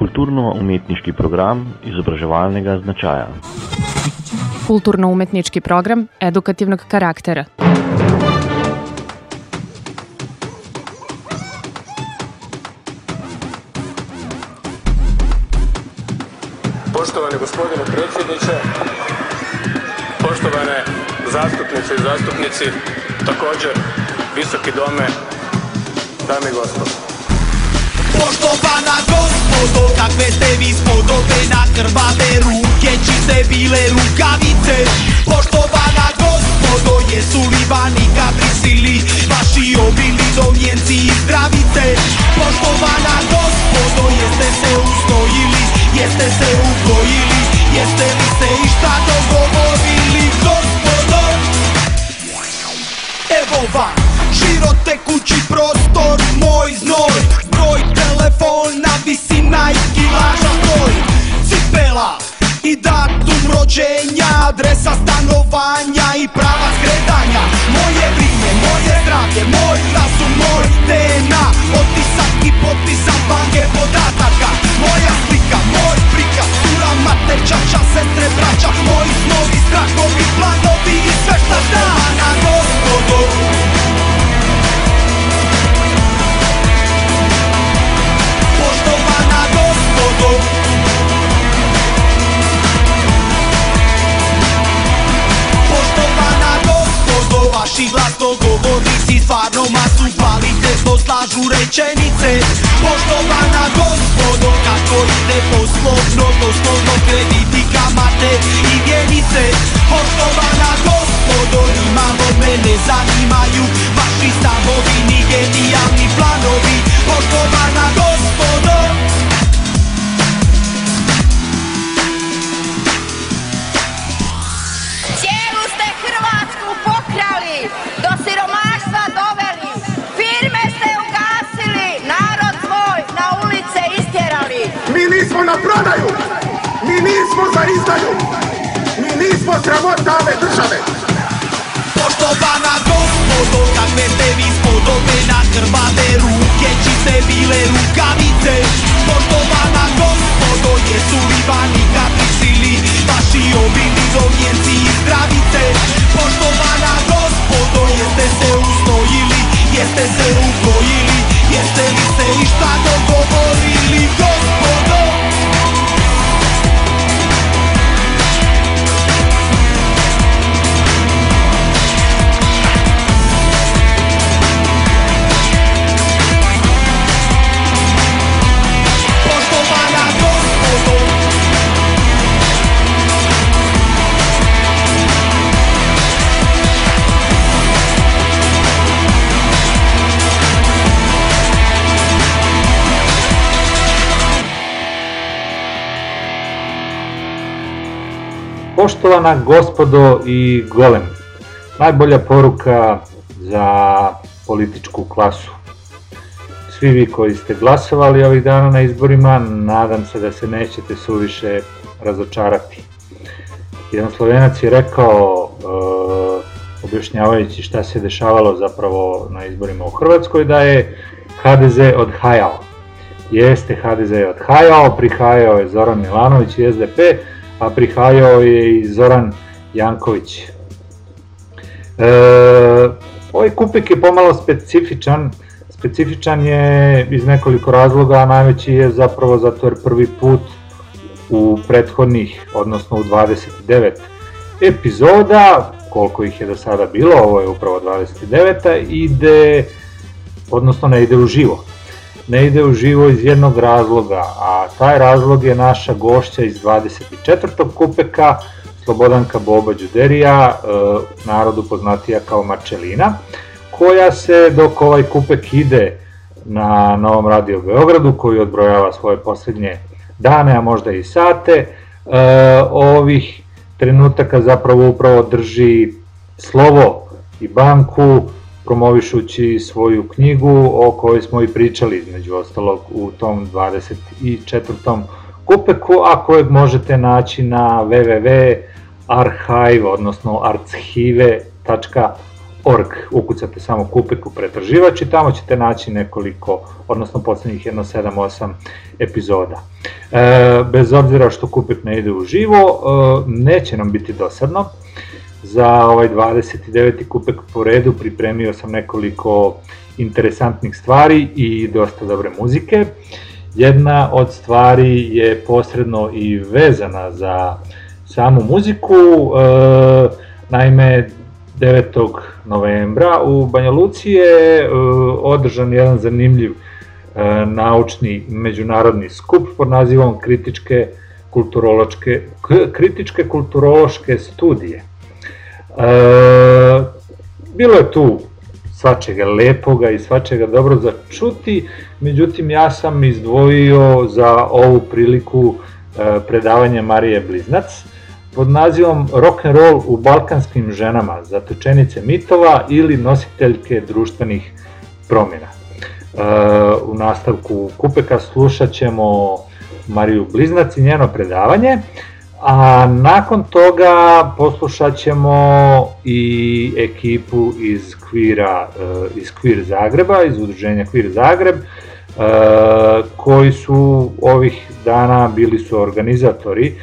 Kulturno-umjetniški program izobraževalnega značaja. Kulturno-umetnički program edukativnog karaktera. Poštovani gospodine predsjedniče, poštovane zastupnice i zastupnici, također visoki dome, dame i gospodo. Poštovana gospodo, kakve ste vi spodobe na krvave ruke, čiste bile rukavice. Poštovana gospodo, jesu li vani prisili vaši obili domjenci i zdravice? Poštovana gospodo, jeste se ustojili, jeste se ugojili, jeste li se išta dogovorili, gospodo? Evo vam, širote kući prostor, moj znoj, broj telefona, visina i kilaža stoj, cipela i datum rođenja, adresa stanovanja i prava skretanja, moje vrijeme, moje zdravlje, moj razum, moj DNA, otisak i potpisak banke podataka, moja slika, moj prikaz, cura, mater, čača, sestre, braća, moji snovi, strahovi, planovi i sve šta znam, stvarno masu kvalitetno slažu rečenice. Poštovana gospodo Kako ide poslovno, doslovno krediti, kamate i vjenice Poštovana gospodo Nimalo mene zanimaju Vaši stavovi ni genijalni planovi. Poštovana gospodo Nismo na prodaju, mi nismo za izdaju, mi nismo sramota ove države. Poštovana gospodo, kakve ste vi spodobe na krvave ruke, čiste bile rukavice. Poštovana gospodo, jesu li vani Poštovana gospodo i golem, najbolja poruka za političku klasu. Svi vi koji ste glasovali ovih dana na izborima, nadam se da se nećete suviše razočarati. Jedan slovenac je rekao, e, objašnjavajući šta se dešavalo zapravo na izborima u Hrvatskoj, da je HDZ odhajao. Jeste HDZ je odhajao, prihajao je Zoran Milanović i SDP, a prihajao je i Zoran Janković. E, ovaj kupik je pomalo specifičan, specifičan je iz nekoliko razloga, a najveći je zapravo zato jer prvi put u prethodnih, odnosno u 29 epizoda, koliko ih je do sada bilo, ovo je upravo 29. ide, odnosno ne ide uživo. Ne ide uživo iz jednog razloga, a taj razlog je naša gošća iz 24. kupeka, Slobodanka Boba Đuderija, e, narodu poznatija kao Marčelina, koja se dok ovaj kupek ide na Novom radio Beogradu, koji odbrojava svoje posljednje dane, a možda i sate, ovih trenutaka zapravo upravo drži slovo i banku promovišući svoju knjigu o kojoj smo i pričali između ostalog u tom 24. kupeku, a kojeg možete naći na www.archive, odnosno archive.org. Ukucate samo kupek u pretraživač i tamo ćete naći nekoliko, odnosno poslednjih jedno 7-8 epizoda. E, bez obzira što kupek ne ide u živo, e, neće nam biti dosadno, za ovaj 29. kupek po redu pripremio sam nekoliko interesantnih stvari i dosta dobre muzike. Jedna od stvari je posredno i vezana za samu muziku, e, naime 9. novembra u Banja Luci je e, održan jedan zanimljiv e, naučni međunarodni skup pod nazivom kritičke kulturološke, kritičke kulturološke studije. E, bilo je tu svačega lepoga i svačega dobro za čuti, međutim ja sam izdvojio za ovu priliku predavanja Marije Bliznac pod nazivom Rock and Roll u balkanskim ženama, zatočenice mitova ili nositeljke društvenih promjena. E, u nastavku Kupeka slušat ćemo Mariju Bliznac i njeno predavanje, A nakon toga poslušat ćemo i ekipu iz Kvira, eh, iz Kvir Zagreba, iz udruženja Kvir Zagreb, eh, koji su ovih dana bili su organizatori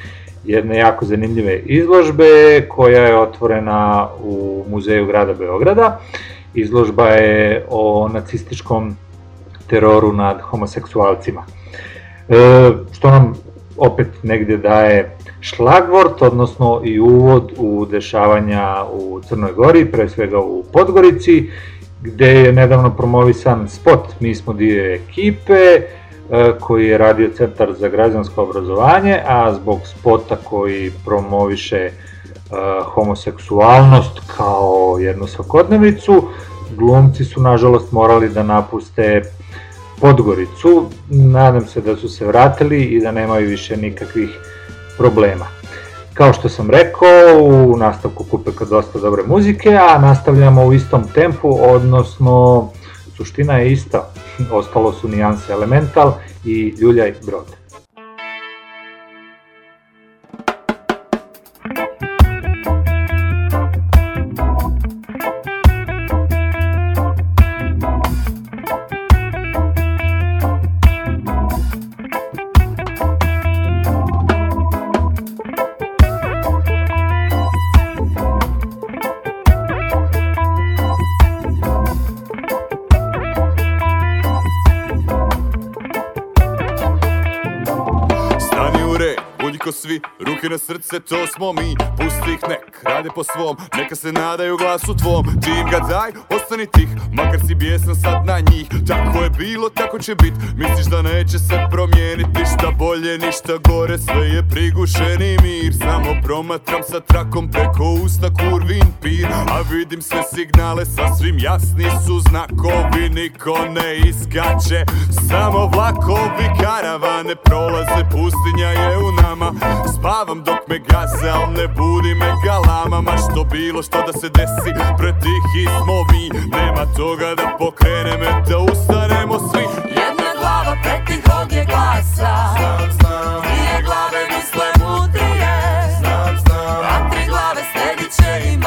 jedne jako zanimljive izložbe koja je otvorena u Muzeju grada Beograda. Izložba je o nacističkom teroru nad homoseksualcima. E, što nam opet negde daje šlagvort, odnosno i uvod u dešavanja u Crnoj Gori, pre svega u Podgorici, gde je nedavno promovisan spot Mi smo dio ekipe, e, koji je radio Centar za građansko obrazovanje, a zbog spota koji promoviše e, homoseksualnost kao jednu svakodnevicu, glumci su nažalost morali da napuste Podgoricu. Nadam se da su se vratili i da nemaju više nikakvih problema. Kao što sam rekao, u nastavku kupeka dosta dobre muzike, a nastavljamo u istom tempu, odnosno suština je ista, ostalo su nijanse Elemental i Ljuljaj Brod. Ruke na srce, to smo mi. Pusti ih nek, rade po svom. Neka se nadaju glasu tvom. Ti im ga daj, ostani tih. Makar si bijesan sad na njih. Tako je bilo, tako će bit. Misliš da neće se promijeniti Ništa bolje, ništa gore. Sve je prigušeni mir. Samo promatram sa trakom preko usta kurvin pir. A vidim sve signale Sasvim jasni su znakovi. Niko ne iskače Samo vlakovi karavane. Prolaze Pustinja je u nama. Spavam dok me gaze, al ne budi me galama. Ma što bilo što da se desi, pretihi smo mi Nema toga da pokrene me, da ustanemo svi. Jedna glava pretihog je glasa. Znam, znam. Dvije glave misle mudrije. Znam, znam. A tri glave sledit će i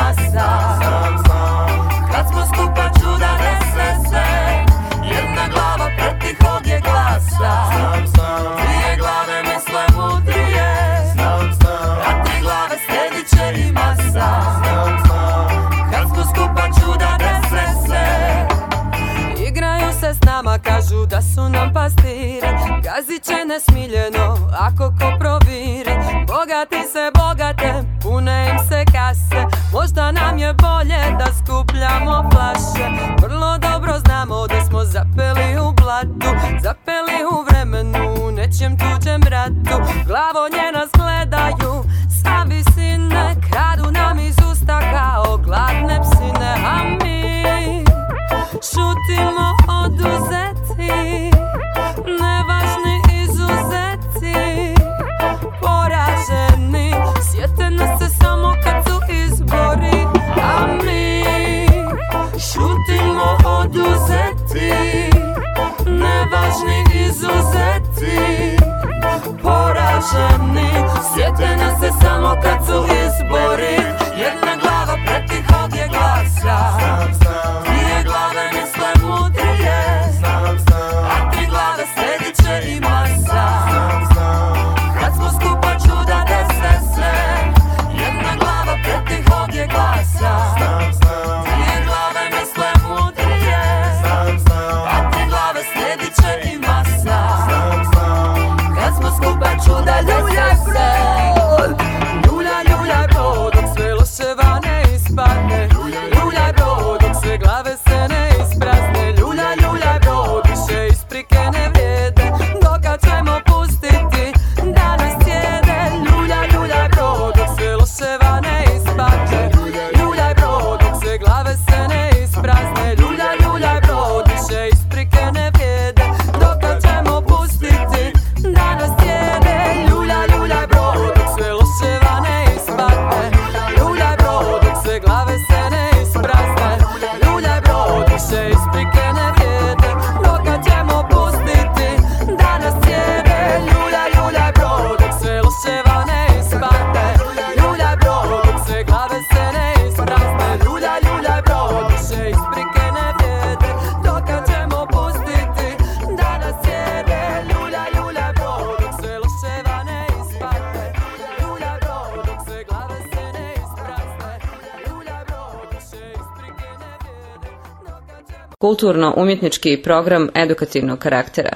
Kulturno-umjetnički program edukativnog karaktera.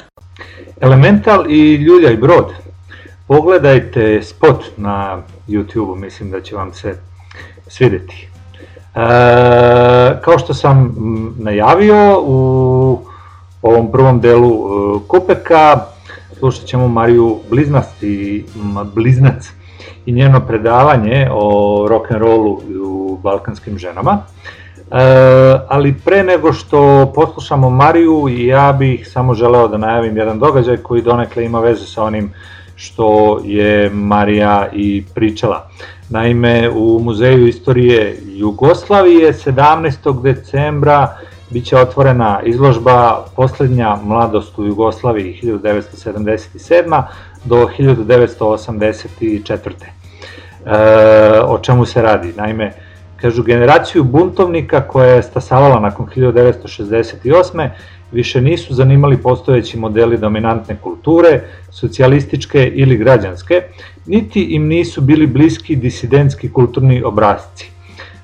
Elemental i Ljulja i Brod. Pogledajte spot na YouTube, mislim da će vam se svidjeti. E, kao što sam najavio u ovom prvom delu e, Kupeka, slušat ćemo Mariju Bliznac i, Bliznac i njeno predavanje o rock'n'rollu u balkanskim ženama. E, ali pre nego što poslušamo Mariju, ja bih samo želeo da najavim jedan događaj koji donekle ima veze sa onim što je Marija i pričala. Naime, u Muzeju istorije Jugoslavije 17. decembra biće otvorena izložba Poslednja mladost u Jugoslaviji 1977. do 1984. E, o čemu se radi? Naime, kažu generaciju buntovnika koja je stasavala nakon 1968. više nisu zanimali postojeći modeli dominantne kulture, socijalističke ili građanske, niti im nisu bili bliski disidentski kulturni obrazci.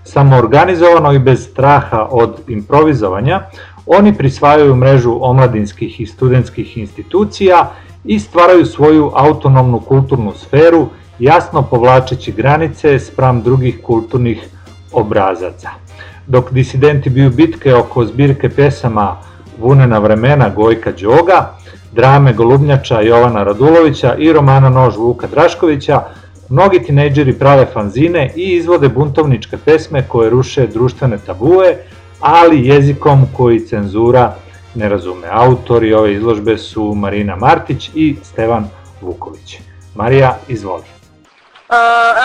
Samo organizovano i bez straha od improvizovanja, oni prisvajaju mrežu omladinskih i studentskih institucija i stvaraju svoju autonomnu kulturnu sferu, jasno povlačeći granice spram drugih kulturnih obrazaca. Dok disidenti biju bitke oko zbirke pesama Vunena vremena Gojka Đoga, drame Golubnjača Jovana Radulovića i romana Nož Vuka Draškovića, mnogi tinejdžeri prave fanzine i izvode buntovničke pesme koje ruše društvene tabue, ali jezikom koji cenzura ne razume. Autori ove izložbe su Marina Martić i Stevan Vuković. Marija, izvoli.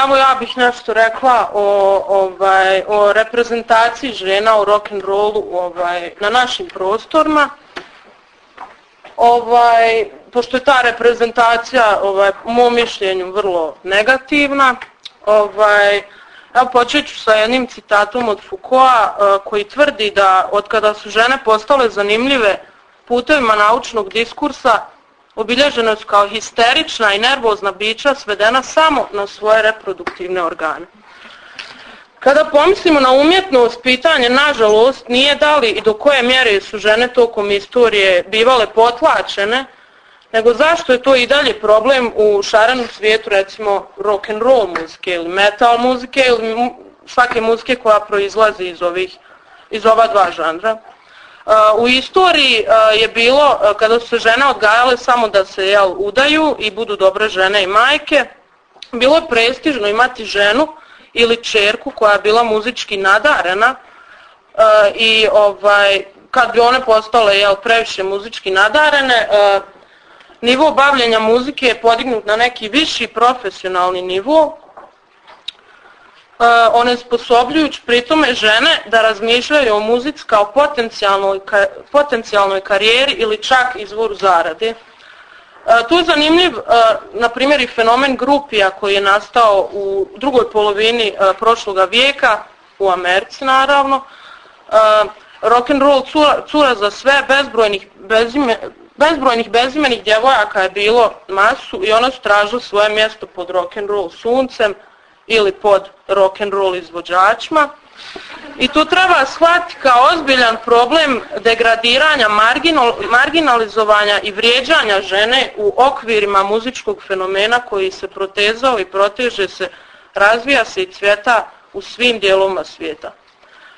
Evo ja bih nešto rekla o, ovaj, o reprezentaciji žena u rock and rollu ovaj, na našim prostorima. Ovaj, pošto je ta reprezentacija ovaj, u mom mišljenju vrlo negativna, ovaj, ja počet ću sa jednim citatom od Foucaulta koji tvrdi da od kada su žene postale zanimljive putevima naučnog diskursa, obilježena su kao histerična i nervozna bića svedena samo na svoje reproduktivne organe. Kada pomislimo na umjetnost, pitanje nažalost nije da li i do koje mjere su žene tokom istorije bivale potlačene, nego zašto je to i dalje problem u šarenom svijetu recimo rock and roll muzike ili metal muzike ili svake muzike koja proizlazi iz ovih iz ova dva žanra. U istoriji je bilo kada su se žene odgajale samo da se jel, udaju i budu dobre žene i majke, bilo je prestižno imati ženu ili čerku koja je bila muzički nadarena i ovaj, kad bi one postale jel, previše muzički nadarene, nivo bavljenja muzike je podignut na neki viši profesionalni nivo onesposobljujući pritome žene da razmišljaju o muzici kao potencijalnoj, potencijalnoj karijeri ili čak izvoru zarade. E, Tu je zanimljiv, e, na primjer, i fenomen grupija koji je nastao u drugoj polovini e, prošloga vijeka, u Americi naravno. E, Rock and roll cura, cura za sve, bezbrojnih, bezime, bezbrojnih bezimenih djevojaka je bilo masu i one su tražile svoje mjesto pod rock and roll suncem ili pod rock and roll izvođačima. I tu treba shvatiti kao ozbiljan problem degradiranja, marginal, marginalizovanja i vrijeđanja žene u okvirima muzičkog fenomena koji se protezao i proteže se, razvija se i cvjeta u svim dijelovima svijeta.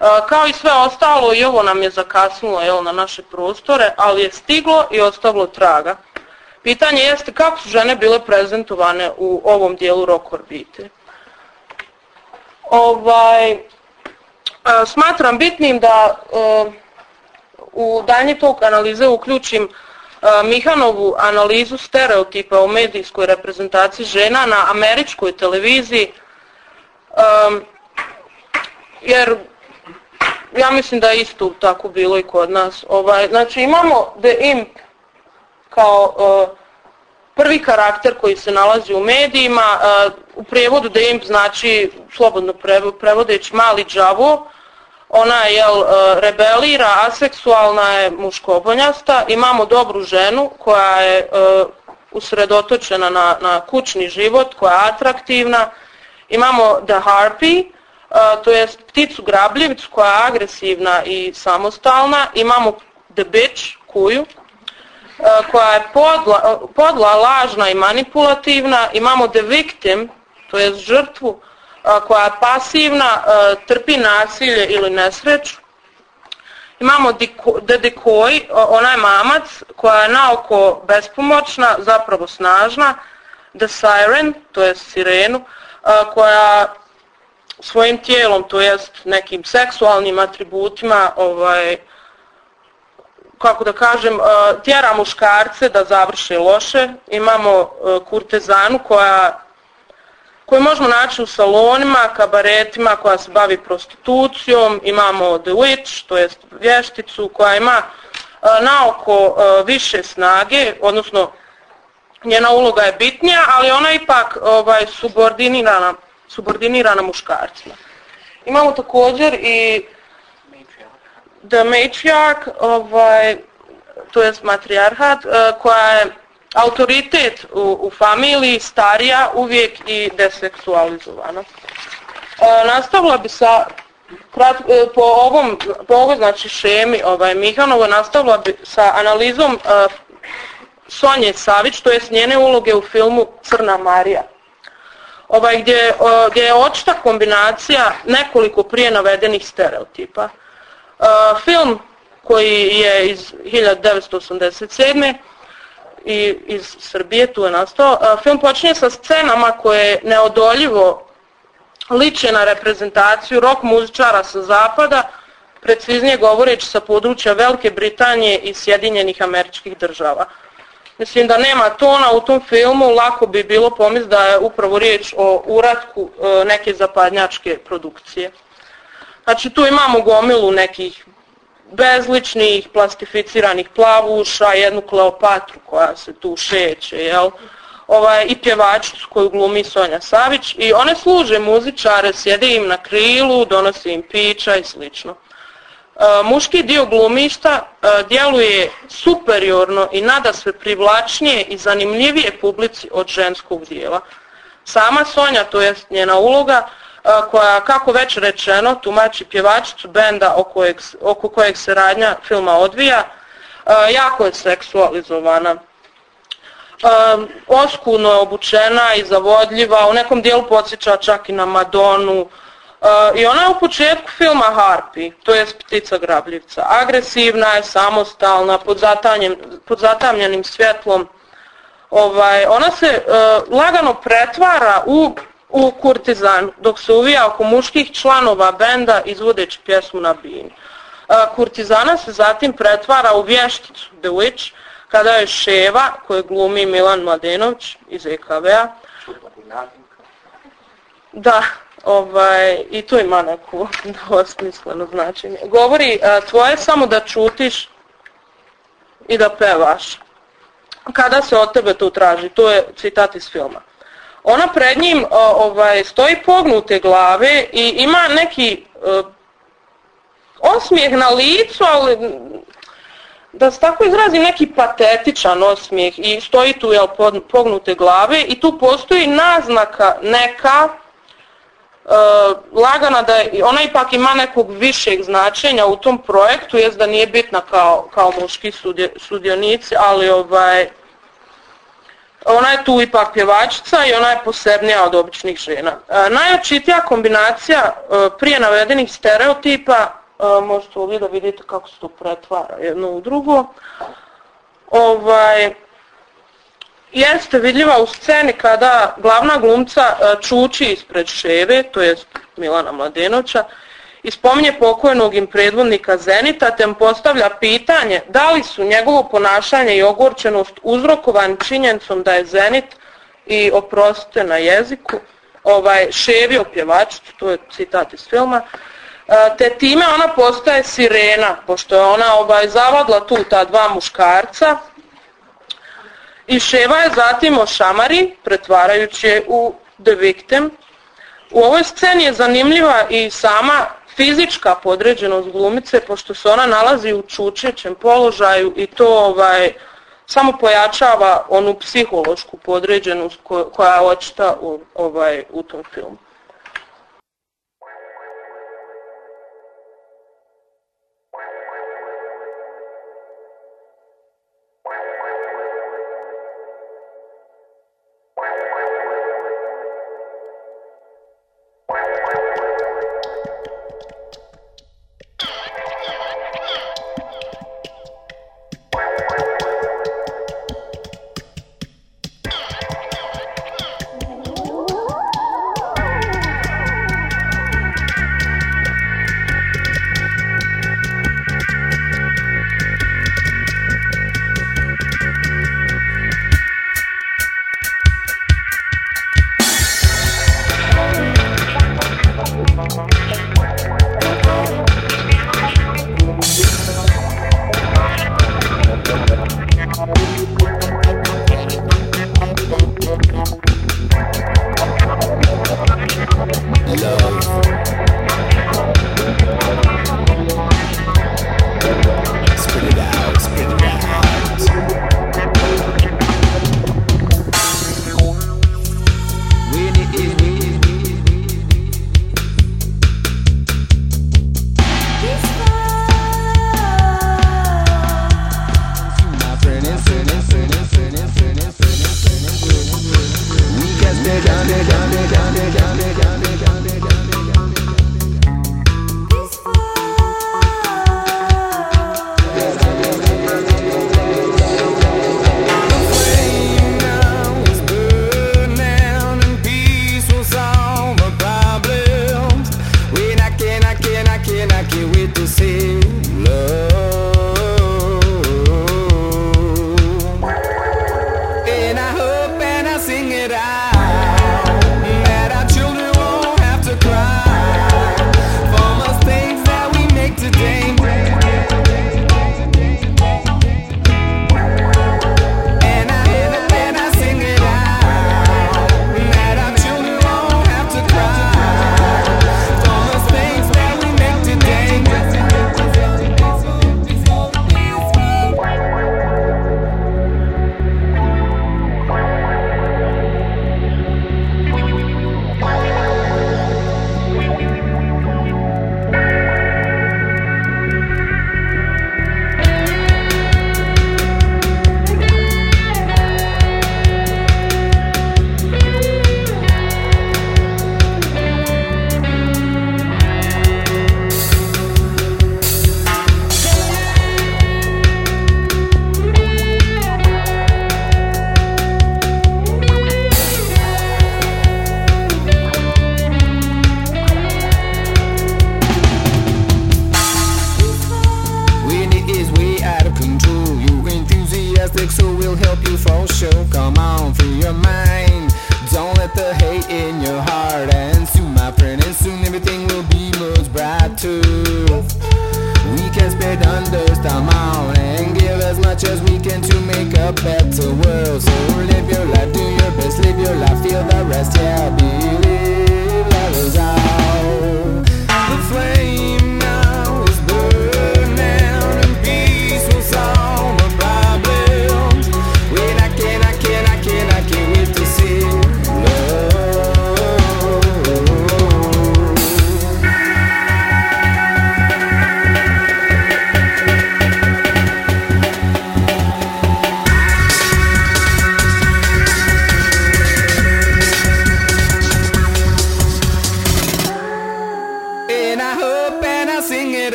E, Kao i sve ostalo i ovo nam je zakasnilo jel, na naše prostore, ali je stiglo i ostavilo traga. Pitanje jeste kako su žene bile prezentovane u ovom dijelu rock orbite. Ovaj, e, smatram bitnim da e, u daljnji tok analize uključim e, Mihanovu analizu stereotipa u medijskoj reprezentaciji žena na američkoj televiziji, jer ja mislim da je isto tako bilo i kod nas. Ovaj, znači imamo The Imp kao prvi karakter koji se nalazi u medijima, e, u prijevodu Imp znači slobodno prevo- prevodeći mali džavo, ona je e, rebelira, aseksualna je muškobonjasta, imamo dobru ženu koja je e, usredotočena na, na kućni život, koja je atraktivna, imamo The Harpy, to jest pticu grabljivicu koja je agresivna i samostalna, imamo The Bitch, kuju, koja je podla, podla, lažna i manipulativna, imamo The Victim, to jest žrtvu, a, koja je pasivna, trpi nasilje ili nesreću. Imamo The Decoy, o- ona je mamac koja je naoko bespomoćna, zapravo snažna. The Siren, to je sirenu, koja svojim tijelom, to jest nekim seksualnim atributima, ovaj, kako da kažem, a, tjera muškarce da završe loše. Imamo a, kurtezanu koja koju možemo naći u salonima, kabaretima koja se bavi prostitucijom, imamo The Witch, to jest vješticu koja ima a, naoko više snage, odnosno njena uloga je bitnija, ali ona ipak ovaj, subordinirana, subordinirana muškarcima. Imamo također i The Matriarch, ovaj, to jest matrijarhat, a, koja je autoritet u, u familiji, starija, uvijek i deseksualizovana. E, nastavila bi sa, krat, e, po ovom, po ovoj znači šemi ovaj, Mihanovo, nastavila bi sa analizom e, Sonje Savić, to jest njene uloge u filmu Crna Marija. Ovaj, gdje, gdje je očita kombinacija nekoliko prije navedenih stereotipa. Film koji je iz 1987 i iz Srbije, tu je nastao. Film počinje sa scenama koje neodoljivo liče na reprezentaciju rock muzičara sa zapada, preciznije govoreći sa područja Velike Britanije i Sjedinjenih američkih država. Mislim da nema tona u tom filmu, lako bi bilo pomisliti da je upravo riječ o uratku e, neke zapadnjačke produkcije. Znači tu imamo gomilu nekih bezličnih, plastificiranih plavuša, jednu Kleopatru koja se tu šeće, jel? Ovaj, i pjevačicu koju glumi Sonja Savić i one služe muzičare, sjede im na krilu, donose im pića i slično. E, muški dio glumišta e, djeluje superiorno i nada sve privlačnije i zanimljivije publici od ženskog dijela. Sama Sonja, to je njena uloga, koja, kako već rečeno, tumači pjevačicu benda oko kojeg, oko kojeg se radnja filma odvija, jako je seksualizovana. Oskudno je obučena i zavodljiva, u nekom dijelu podsjeća čak i na Madonu. I ona je u početku filma Harpi, to je ptica grabljivca. Agresivna je, samostalna, pod, pod zatamljenim svjetlom. Ovaj, ona se lagano pretvara u, u kurtizan, dok se uvija oko muških članova benda izvodeći pjesmu na bini. Kurtizana se zatim pretvara u vješticu, The Witch, kada je Ševa, koju glumi Milan Mladenović iz EKV-a, da, ovaj, i to ima neku osmisleno značenje. Govori, tvoje samo da čutiš i da pevaš. Kada se od tebe to traži, to je citat iz filma. Ona pred njim ovaj, stoji pognute glave i ima neki e, osmijeh na licu, ali da se tako izrazim neki patetičan osmijeh i stoji tu jel, pognute glave i tu postoji naznaka neka e, lagana da ona ipak ima nekog višeg značenja u tom projektu, jest da nije bitna kao, kao muški sudionici, ali ovaj, ona je tu ipak pjevačica i ona je posebnija od običnih žena. E, najočitija kombinacija e, prije navedenih stereotipa, e, možete ovdje da vidite kako se to pretvara jedno u drugo, ovaj, jeste vidljiva u sceni kada glavna glumca e, čuči ispred Ševe, to je Milana Mladenovića, i spominje pokojnog im predvodnika Zenita, te postavlja pitanje da li su njegovo ponašanje i ogorčenost uzrokovani činjenicom da je Zenit i oprostite na jeziku, ovaj, ševio pjevačicu, to je citat iz filma, te time ona postaje sirena, pošto je ona ovaj, zavadla tu ta dva muškarca i Ševa je zatim ošamari, pretvarajući je u The Victim. U ovoj sceni je zanimljiva i sama fizička podređenost glumice, pošto se ona nalazi u čučećem položaju i to ovaj, samo pojačava onu psihološku podređenost koja je očita u, ovaj, u tom filmu.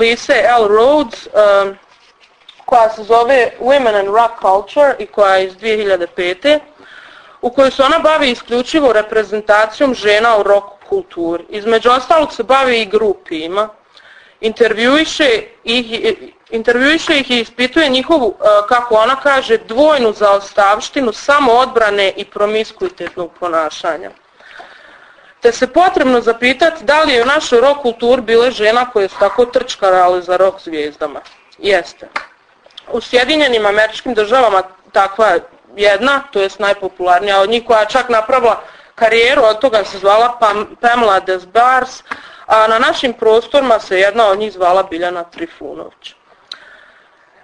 Lise L. Rhodes uh, koja se zove Women and Rock Culture i koja je iz 2005. u kojoj se ona bavi isključivo reprezentacijom žena u rock kulturi. Između ostalog se bavi i grupima. Intervjuiše ih, intervjuiše ih i ispituje njihovu, uh, kako ona kaže, dvojnu zaostavštinu samoodbrane i promiskuitetnog ponašanja te se potrebno zapitati da li je u našoj rock kulturi bile žena koje su tako trčkarale za rock zvijezdama. Jeste. U Sjedinjenim američkim državama takva je jedna, to jest najpopularnija od njih koja čak napravila karijeru, od toga se zvala Pam- Pamela Des Bars, a na našim prostorima se jedna od njih zvala Biljana Trifunović.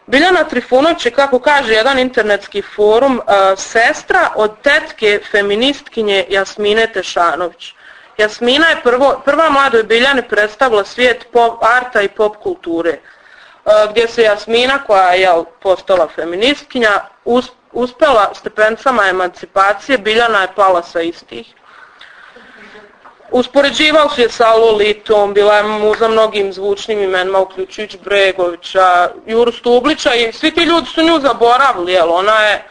Biljana Trifunović je, kako kaže jedan internetski forum, sestra od tetke feministkinje Jasmine Tešanović. Jasmina je prvo, prva mladoj Biljani predstavila svijet pop arta i pop kulture, e, gdje se Jasmina, koja je postala feministkinja, us- uspela stepencama emancipacije, Biljana je pala sa istih. Uspoređivao se je sa Lolitom, bila je muza mnogim zvučnim imenima, uključujući Bregovića, Juru Stublića i svi ti ljudi su nju zaboravili, jel, ona je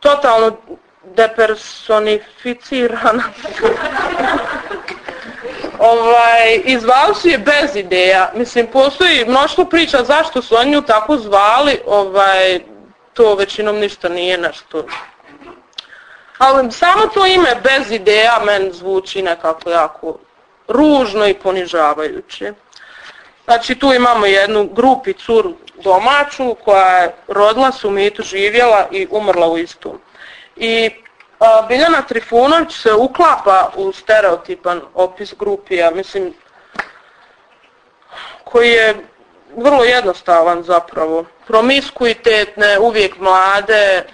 totalno depersonificirana. ovaj, i zvali su je bez ideja. Mislim, postoji mnoštvo priča zašto su oni nju tako zvali, ovaj, to većinom ništa nije nešto. Ali samo to ime bez ideja meni zvuči nekako jako ružno i ponižavajuće. Znači tu imamo jednu grupicu domaću koja je rodila se u mitu, živjela i umrla u istom. I Biljana Trifunović se uklapa u stereotipan opis grupija, mislim, koji je vrlo jednostavan zapravo. Promiskuitetne, uvijek mlade,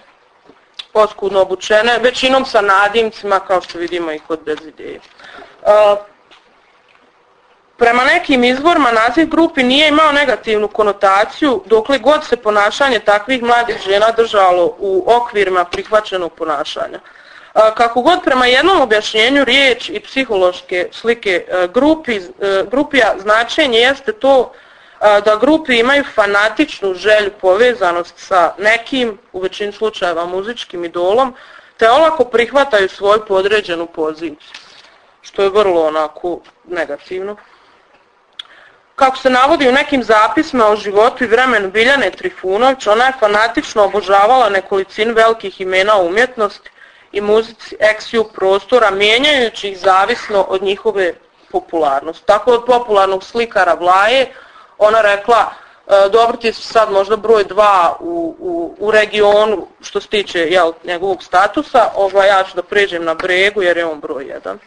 oskudno obučene, većinom sa nadimcima kao što vidimo i kod bez ideje. Prema nekim izvorima naziv grupi nije imao negativnu konotaciju dokle god se ponašanje takvih mladih žena držalo u okvirima prihvaćenog ponašanja. Kako god prema jednom objašnjenju riječ i psihološke slike e, grupi, e, grupija značenje jeste to a, da grupi imaju fanatičnu želju povezanost sa nekim, u većini slučajeva muzičkim idolom, te olako prihvataju svoju podređenu poziciju, što je vrlo onako negativno. Kako se navodi u nekim zapisima o životu i vremenu Biljane Trifunović, ona je fanatično obožavala nekolicin velikih imena umjetnosti i muzici eksiju prostora, mijenjajući ih zavisno od njihove popularnosti. Tako od popularnog slikara Vlaje, ona rekla, e, dobro ti si sad možda broj dva u, u, u regionu što se tiče jel, njegovog statusa, ovaj, ja ću da pređem na bregu jer je on broj jedan.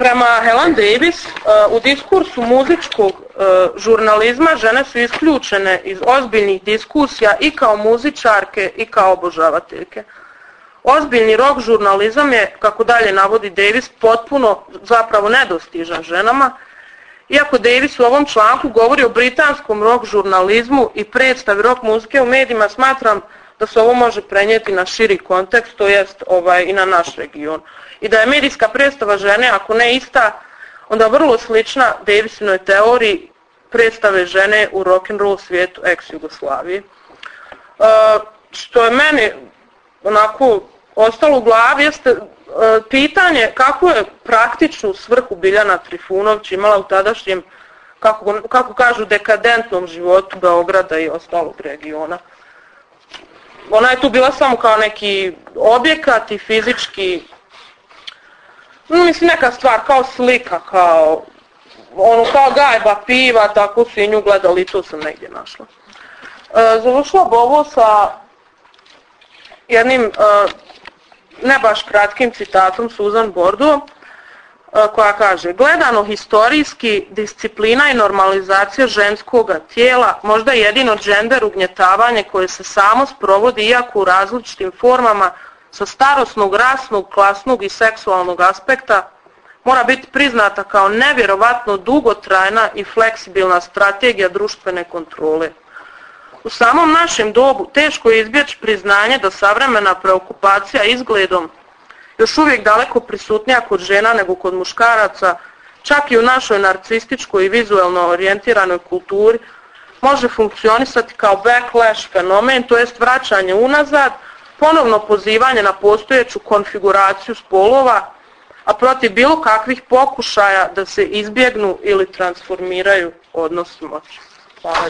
Prema Helen Davis, uh, u diskursu muzičkog uh, žurnalizma žene su isključene iz ozbiljnih diskusija i kao muzičarke i kao obožavateljke. Ozbiljni rock žurnalizam je, kako dalje navodi Davis, potpuno zapravo nedostižan ženama, iako Davis u ovom članku govori o britanskom rock žurnalizmu i predstavi rock muzike u medijima, smatram da se ovo može prenijeti na širi kontekst, to jest ovaj, i na naš region. I da je medijska predstava žene, ako ne ista, onda vrlo slična Davisinoj teoriji predstave žene u rock'n'roll svijetu ex-Jugoslavije. E, što je meni onako ostalo u glavi jeste e, pitanje kako je praktičnu svrhu Biljana Trifunović imala u tadašnjem, kako, kako kažu, dekadentnom životu Beograda i ostalog regiona. Ona je tu bila samo kao neki objekat i fizički, no, mislim neka stvar, kao slika, kao ono kao gajba piva, tako su i nju gledali, to sam negdje našla. E, završila bi ovo sa jednim e, ne baš kratkim citatom Susan Bordu e, koja kaže gledano historijski disciplina i normalizacija ženskog tijela možda jedino džender ugnjetavanje koje se samo sprovodi iako u različitim formama sa starosnog, rasnog, klasnog i seksualnog aspekta mora biti priznata kao nevjerovatno dugotrajna i fleksibilna strategija društvene kontrole. U samom našem dobu teško je izbjeći priznanje da savremena preokupacija izgledom još uvijek daleko prisutnija kod žena nego kod muškaraca, čak i u našoj narcističkoj i vizualno orijentiranoj kulturi, može funkcionisati kao backlash fenomen, to jest vraćanje unazad, ponovno pozivanje na postojeću konfiguraciju spolova, a protiv bilo kakvih pokušaja da se izbjegnu ili transformiraju odnos moći. Hvala.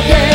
calle.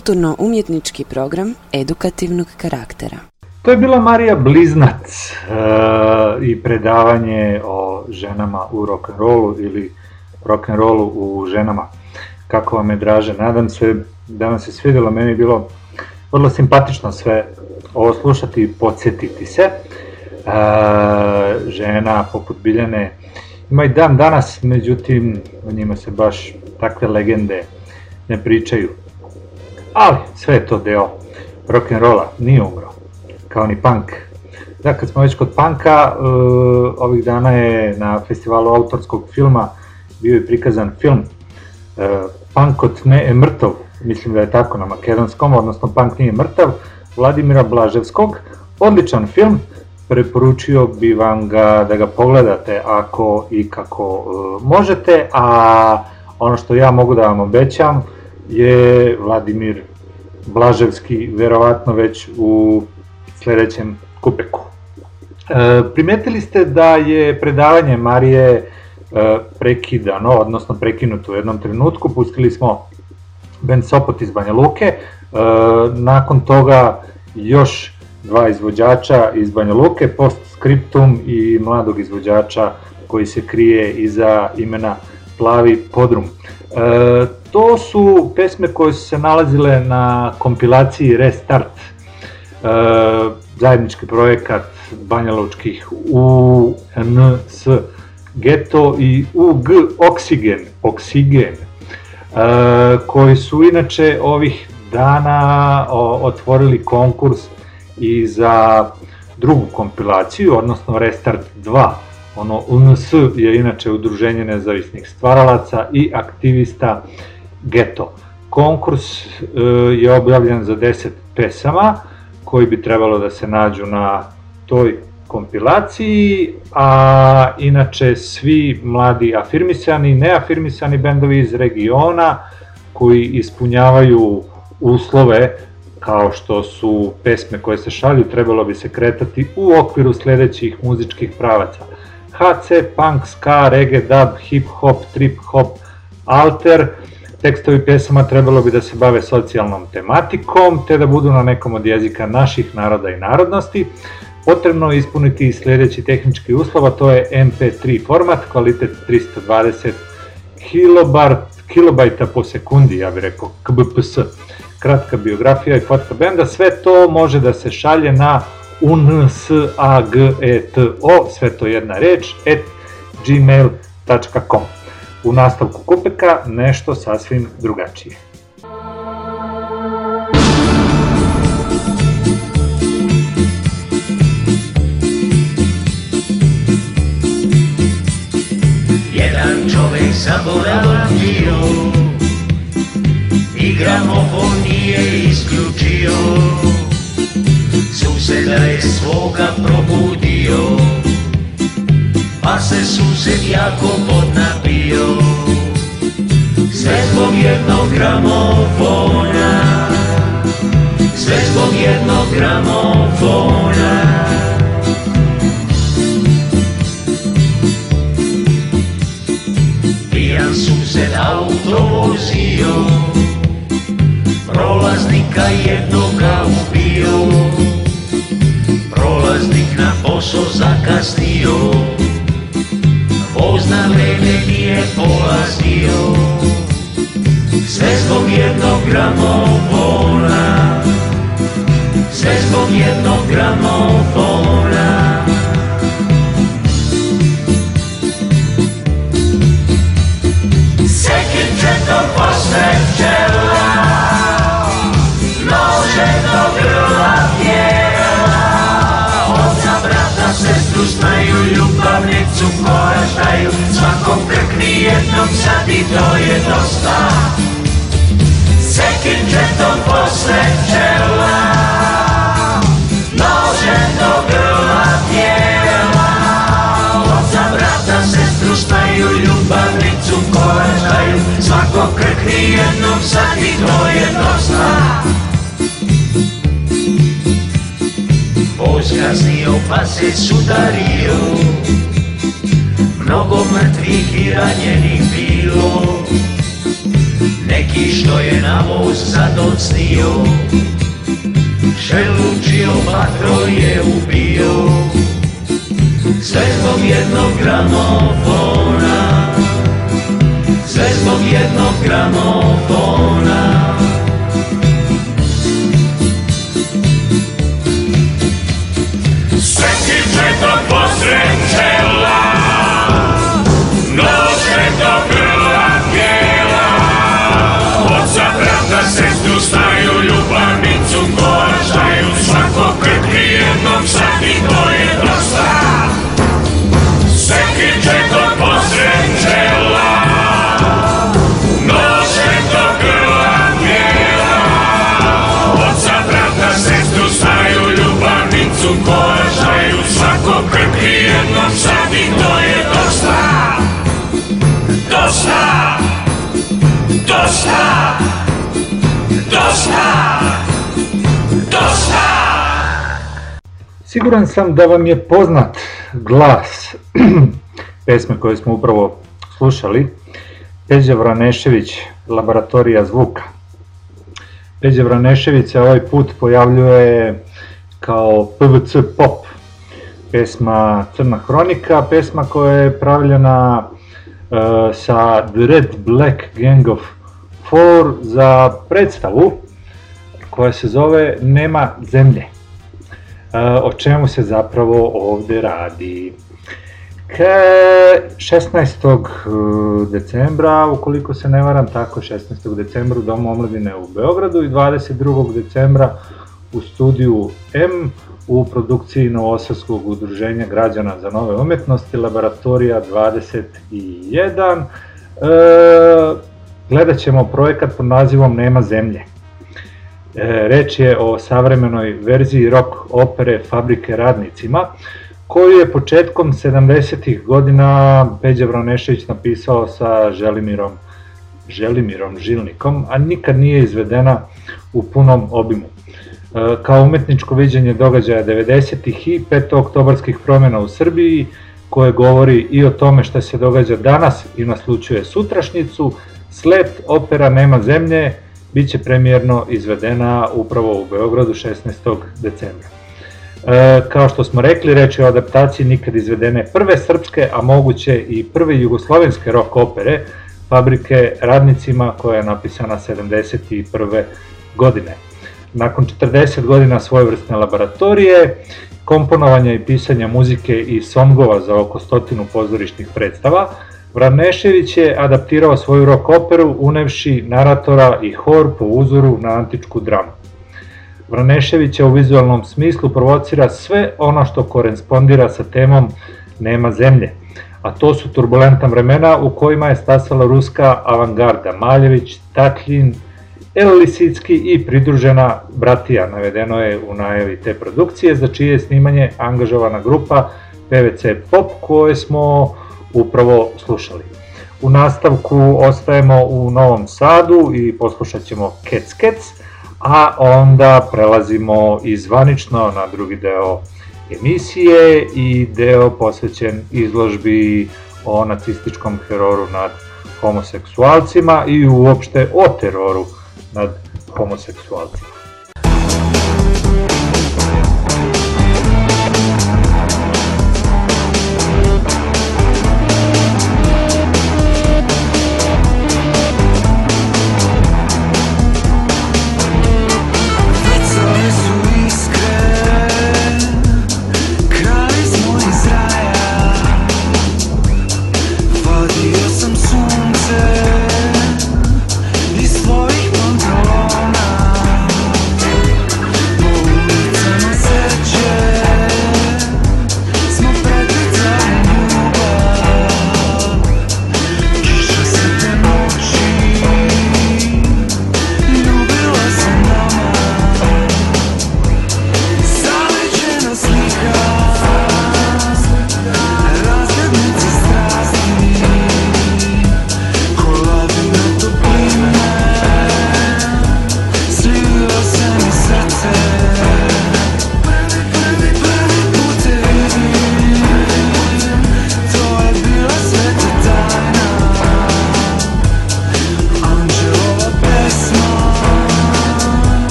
Kulturno-umjetnički program edukativnog karaktera. To je bila Marija Bliznac e, i predavanje o ženama u rock'n'rollu ili rock'n'rollu u ženama. Kako vam je draže, nadam se da vam se svidjelo, meni je bilo vrlo simpatično sve ovo slušati i podsjetiti se. E, žena poput Biljane ima i dan danas, međutim o njima se baš takve legende ne pričaju. Ali sve je to deo rock'n'rolla, nije umro kao ni punk. Da, kad smo već kod panka, uh, ovih dana je na festivalu autorskog filma bio je prikazan film uh, Punk od ne je mrtav, mislim da je tako na makedonskom, odnosno Punk nije mrtav, Vladimira Blaževskog. Odličan film, preporučio bi vam ga da ga pogledate ako i kako uh, možete, a ono što ja mogu da vam obećam je Vladimir Blaževski verovatno već u sledećem kupeku. E, primetili ste da je predavanje Marije e, prekidano, odnosno prekinuto u jednom trenutku, pustili smo Ben Sopot iz Banja Luke, e, nakon toga još dva izvođača iz Banja Luke, Postscriptum i mladog izvođača koji se krije iza imena Plavi Podrum. E, to su pesme koje su se nalazile na kompilaciji Restart, e, zajednički projekat Banja Lučkih UNS Geto i UG Oksigen, Oksigen, e, koji su inače ovih dana otvorili konkurs i za drugu kompilaciju, odnosno Restart 2 Ono UNS je inače Udruženje nezavisnih stvaralaca i aktivista Geto. Konkurs e, je objavljen za 10 pesama koji bi trebalo da se nađu na toj kompilaciji, a inače svi mladi afirmisani, neafirmisani bendovi iz regiona koji ispunjavaju uslove kao što su pesme koje se šalju, trebalo bi se kretati u okviru sledećih muzičkih pravaca. HC, punk, ska, reggae, dub, hip hop, trip hop, alter, tekstovi pesama trebalo bi da se bave socijalnom tematikom, te da budu na nekom od jezika naših naroda i narodnosti. Potrebno je ispuniti i sledeći tehnički uslov, to je MP3 format, kvalitet 320 kilobart, kilobajta po sekundi, ja bih rekao, kbps, kratka biografija i fotka benda, sve to može da se šalje na unsageto, sve to jedna reč, at gmail.com. U nastavku kupeka nešto sasvim drugačije. Jedan čovek zaboravio I gramofon nije isključio Suseda je svoga probudio Pa se sused jako podnapio. Sve zbog jednog gramofona Sve zbog jednog gramofona. Pijan sused auto vozio Prolaznika jednoga ubio Prolaznik na posao zakasnio Voz na vreme nije polazio Sve zbog jednog gramofona Sve zbog jednog gramofona Second gentle posle sestru znaju Ljubavnicu poražaju Svakom krkni jednom sad i to je dosta. Second gentle posle čela. Nože do grla tijela. Oca, brata, sestru znaju Ljubavnicu poražaju Svako krkni jednom sad i to je dosta Voz kaznio pa se sudario. Mnogo mrtvih i ranjenih bilo. Neki što je na voz zadocnio Šelučio vatro je ubio. Sve zbog jednog gramofona. Sve zbog jednog gramofona staju Ljubavnicu koraštaju Svako krkni jednom sad Siguran sam da vam je poznat glas pesme koje smo upravo slušali. Peđa Vranešević, Laboratorija zvuka. Peđa Vranešević se ovaj put pojavljuje kao PVC pop. Pesma Crna hronika, pesma koja je pravljena uh, sa The Red Black Gang of Four za predstavu koja se zove Nema zemlje. Uh, o čemu se zapravo ovde radi? K 16. decembra, ukoliko se ne varam, tako 16. decembra u Domu omladine u Beogradu i 22. decembra u studiju M u produkciji Novosadskog udruženja građana za nove umetnosti, Laboratorija 21. E, gledat ćemo projekat pod nazivom Nema zemlje. E, reč je o savremenoj verziji rock opere Fabrike radnicima, koju je početkom 70. godina Peđa Vranešević napisao sa Želimirom, Želimirom Žilnikom, a nikad nije izvedena u punom obimu. E, kao umetničko viđenje događaja 90. i 5. oktobarskih promjena u Srbiji, koje govori i o tome šta se događa danas i naslučuje sutrašnjicu, Slet opera Nema zemlje biće premijerno izvedena upravo u Beogradu 16. decembra. E, kao što smo rekli, reč je o adaptaciji nikad izvedene prve srpske, a moguće i prve jugoslovenske rock opere, Fabrike radnicima koja je napisana 71. godine. Nakon 40 godina svojevrsne laboratorije, komponovanja i pisanja muzike i songova za oko stotinu pozorišnih predstava, Vranešević je adaptirao svoju rock operu unevši naratora i hor po uzoru na antičku dramu. Vraneševića u vizualnom smislu provocira sve ono što korespondira sa temom Nema zemlje, a to su turbulentna vremena u kojima je stasala ruska avangarda Maljević, Tatlin, El Lisicki i pridružena Bratija, navedeno je u najavi te produkcije, za čije je snimanje angažovana grupa PVC Pop koje smo upravo slušali. U nastavku ostajemo u Novom Sadu i poslušat ćemo Kec Kec, a onda prelazimo izvanično na drugi deo emisije i deo posvećen izložbi o nacističkom teroru nad homoseksualcima i uopšte o teroru nad homoseksualcima.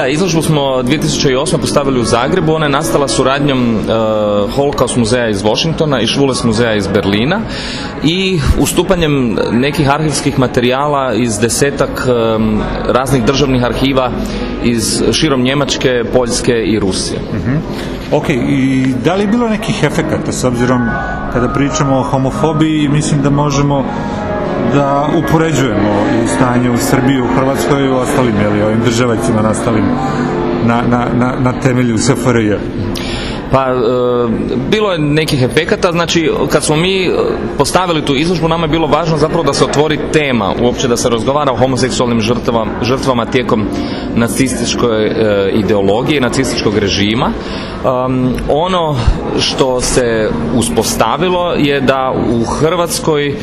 Da, izložbu smo 2008. postavili u Zagrebu, ona je nastala suradnjom uh, Holocaust muzeja iz Washingtona i Švules muzeja iz Berlina i ustupanjem nekih arhivskih materijala iz desetak um, raznih državnih arhiva iz širom Njemačke, Poljske i Rusije. Mhm. Ok, i da li je bilo nekih efekata s obzirom kada pričamo o homofobiji, mislim da možemo da upoređujemo i stanje u Srbiji, u Hrvatskoj i u ostalim, jeli, ovim državacima nastalim na, na, na, na temelju SFRJ. Pa, e, bilo je nekih efekata, znači kad smo mi e, postavili tu izložbu, nama je bilo važno zapravo da se otvori tema, uopće da se razgovara o homoseksualnim žrtvama, žrtvama tijekom nacističke e, ideologije, nacističkog režima. Um, ono što se uspostavilo je da u Hrvatskoj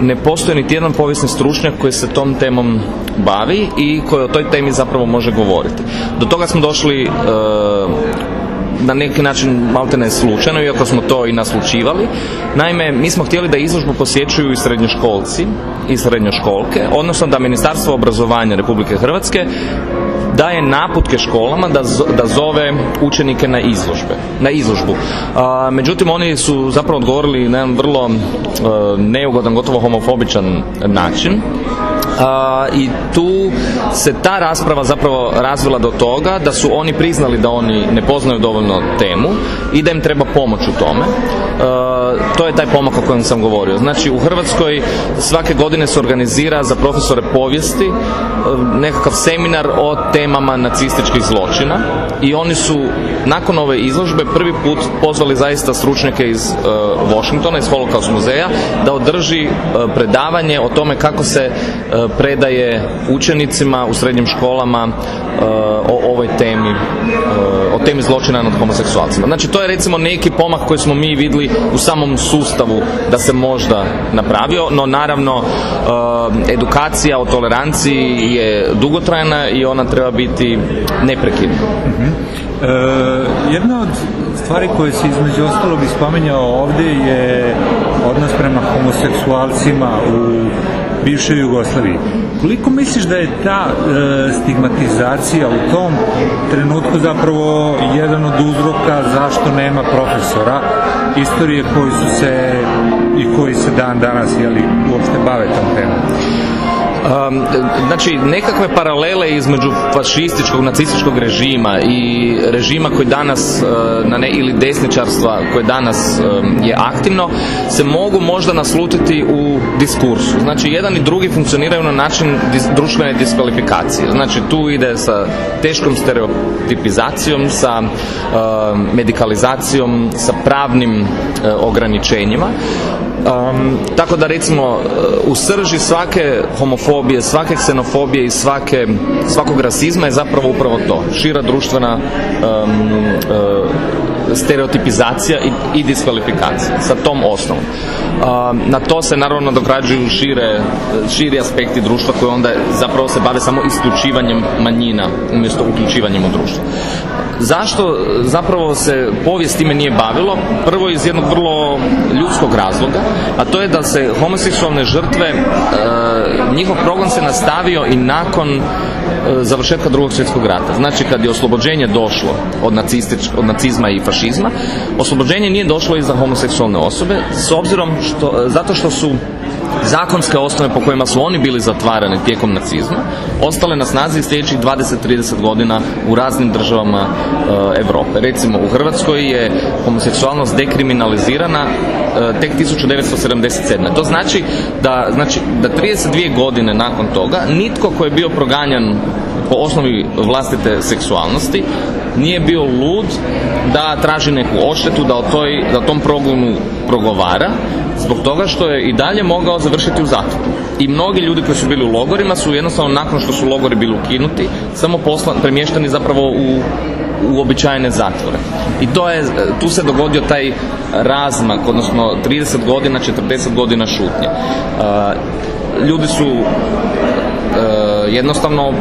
ne postoji niti jedan povijesni stručnjak koji se tom temom bavi i koji o toj temi zapravo može govoriti. Do toga smo došli e, na neki način maltene slučajno, iako smo to i naslučivali. Naime, mi smo htjeli da izložbu posjećuju i srednjoškolci i srednjoškolke, odnosno da Ministarstvo obrazovanja Republike Hrvatske daje naputke školama da, da zove učenike na izložbe, na izložbu. A, međutim, oni su zapravo odgovorili na jedan vrlo e, neugodan, gotovo homofobičan način. I tu se ta rasprava zapravo razvila do toga da su oni priznali da oni ne poznaju dovoljno temu i da im treba pomoć u tome. To je taj pomak o kojem sam govorio. Znači u Hrvatskoj svake godine se organizira za profesore povijesti e, nekakav seminar o temama nacističkih zločina i oni su nakon ove izložbe prvi put pozvali zaista stručnjake iz e, Washingtona, iz Holocaust muzeja da održi e, predavanje o tome kako se predaje učenicima u srednjim školama e, o ovoj temi e, o temi zločina nad homoseksualcima. Znači to je recimo neki pomak koji smo mi vidjeli u samom sustavu da se možda napravio, no naravno e, edukacija o toleranciji je dugotrajna i ona treba biti neprekidna. E, jedna od stvari koje se između ostalog i spominjao ovdje je odnos prema homoseksualcima u bivšoj Jugoslaviji. Koliko misliš da je ta e, stigmatizacija u tom trenutku zapravo jedan od uzroka zašto nema profesora istorije koji su se i koji se dan danas jeli, uopšte bave tom temom? Um, znači, nekakve paralele između fašističkog, nacističkog režima i režima koji danas, uh, na ne, ili desničarstva koje danas um, je aktivno, se mogu možda naslutiti u diskursu. Znači, jedan i drugi funkcioniraju na način dis- društvene diskvalifikacije. Znači, tu ide sa teškom stereotipizacijom, sa um, medikalizacijom, sa pravnim uh, ograničenjima. Um, tako da recimo u srži svake homofobije, svake ksenofobije i svake, svakog rasizma je zapravo upravo to. Šira društvena um, uh, stereotipizacija i, i diskvalifikacija sa tom osnovom. Um, na to se naravno dograđuju šire, širi aspekti društva koji onda zapravo se bave samo isključivanjem manjina umjesto uključivanjem u društvo. Zašto zapravo se povijest time nije bavilo? Prvo iz jednog vrlo ljudskog razloga, a to je da se homoseksualne žrtve, e, njihov progon se nastavio i nakon e, završetka drugog svjetskog rata. Znači kad je oslobođenje došlo od, nacistič, od nacizma i fašizma, oslobođenje nije došlo i za homoseksualne osobe, s obzirom što, zato što su zakonske osnove po kojima su oni bili zatvarani tijekom nacizma ostale na snazi sljedećih 20-30 godina u raznim državama e, Europe. Recimo u Hrvatskoj je homoseksualnost dekriminalizirana e, tek 1977. To znači da, znači da 32 godine nakon toga nitko ko je bio proganjan po osnovi vlastite seksualnosti nije bio lud da traži neku odštetu, da o, toj, da tom progonu progovara, zbog toga što je i dalje mogao završiti u zatvoru. I mnogi ljudi koji su bili u logorima su jednostavno nakon što su logori bili ukinuti, samo poslan, premješteni zapravo u uobičajene zatvore. I to je, tu se dogodio taj razmak, odnosno 30 godina, 40 godina šutnje. Ljudi su uh, jednostavno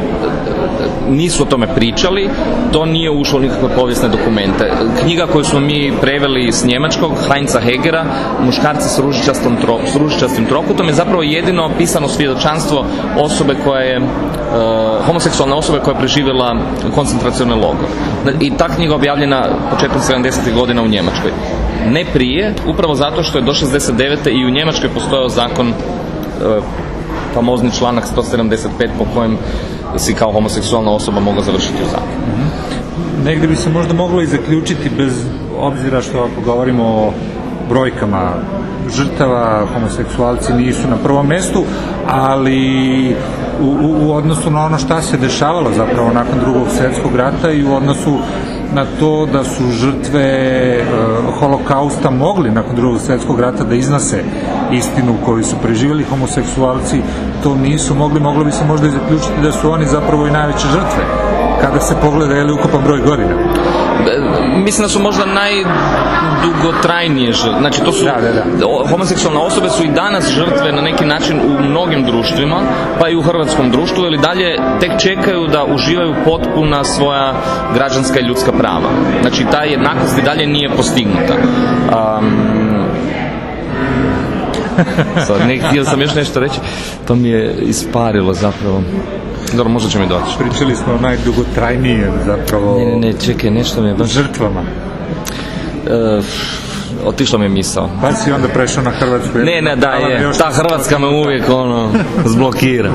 nisu o tome pričali, to nije ušlo u nikakve povijesne dokumente. Knjiga koju smo mi preveli s njemačkog, Heinza Hegera, Muškarci s, ružičastom tro- s ružičastim trokutom, je zapravo jedino pisano svjedočanstvo osobe koja je, e, homoseksualne osobe koja je preživjela koncentracioni logor. I ta knjiga objavljena početkom 70. godina u Njemačkoj. Ne prije, upravo zato što je do 69. i u Njemačkoj postojao zakon e, famozni članak 175 po kojem si kao homoseksualna osoba mogla završiti u zatvoru. Negdje bi se možda moglo i zaključiti bez obzira što ako govorimo o brojkama žrtava, homoseksualci nisu na prvom mjestu, ali u, u, u odnosu na ono šta se dešavalo zapravo nakon drugog svjetskog rata i u odnosu na to da su žrtve e, holokausta mogli nakon drugog svjetskog rata da iznose istinu koju su preživjeli homoseksualci, to nisu mogli, moglo bi se možda i zaključiti da su oni zapravo i najveće žrtve kada se pogleda je li ukupan broj godina. Mislim da su možda najdugotrajnije žrtve. Znači, to su, o- homoseksualne osobe su i danas žrtve na neki način u mnogim društvima, pa i u hrvatskom društvu, ili dalje tek čekaju da uživaju potpuna svoja građanska i ljudska prava. Znači, ta jednakost i dalje nije postignuta. Um, sad, ne, htio sam još nešto reći, to mi je isparilo zapravo. Dobro, možda će mi doći. Pričali smo o najdugotrajnije zapravo Ne, ne, ne, čekaj, nešto mi je baš... žrtvama. E, otišla mi je misao. Pa si onda prešao na Hrvatsku. Ne, ne, da je, ta Hrvatska me uvijek ono, zblokira.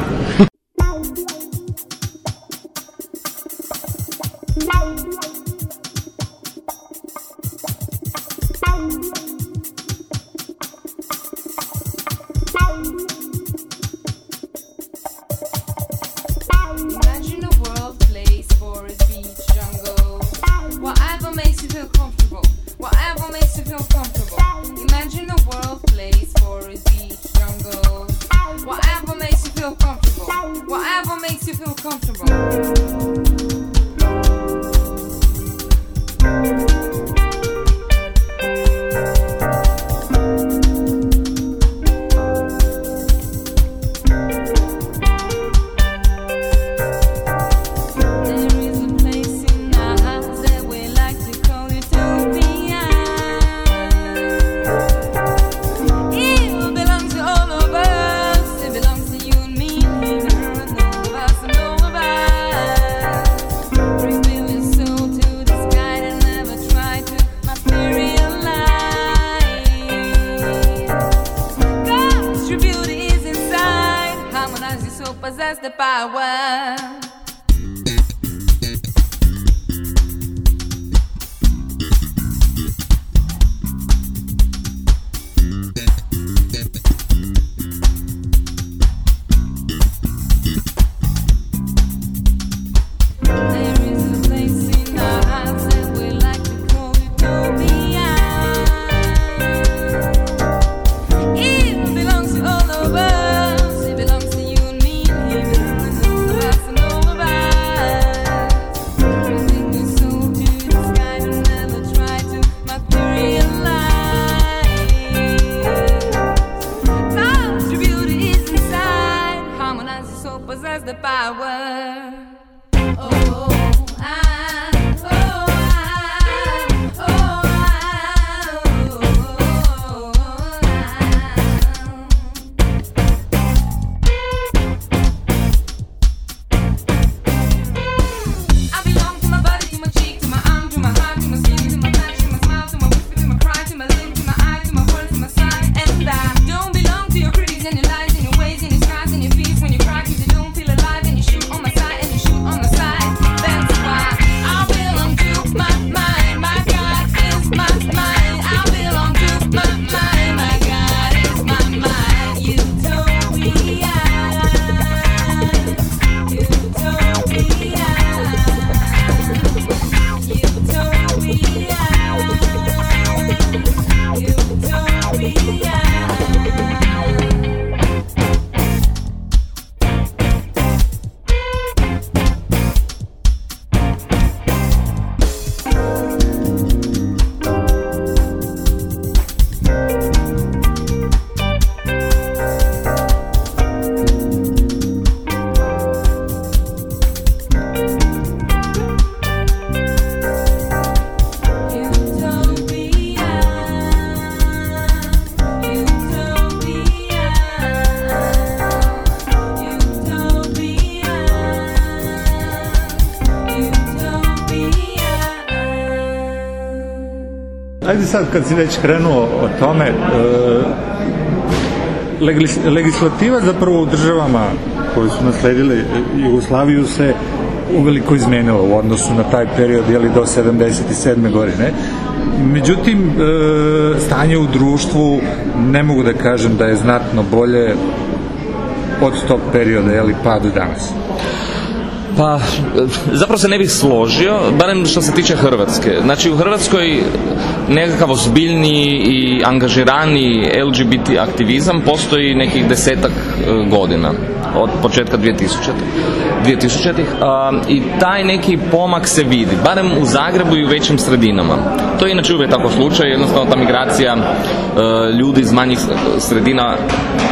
Sad kad si već krenuo o tome, e, legis- legislativa zapravo u državama koje su nasledile Jugoslaviju se uveliko izmenila u odnosu na taj period jeli, do 77. godine. Međutim, e, stanje u društvu ne mogu da kažem da je znatno bolje od tog perioda, jeli, pa do danas. Pa, zapravo se ne bih složio, barem što se tiče Hrvatske. Znači, u Hrvatskoj nekakav ozbiljniji i angažirani LGBT aktivizam postoji nekih desetak e, godina od početka 2000 2000-ih a, i taj neki pomak se vidi, barem u Zagrebu i u većim sredinama. To je inače uvijek tako slučaj, jednostavno ta migracija e, ljudi iz manjih sredina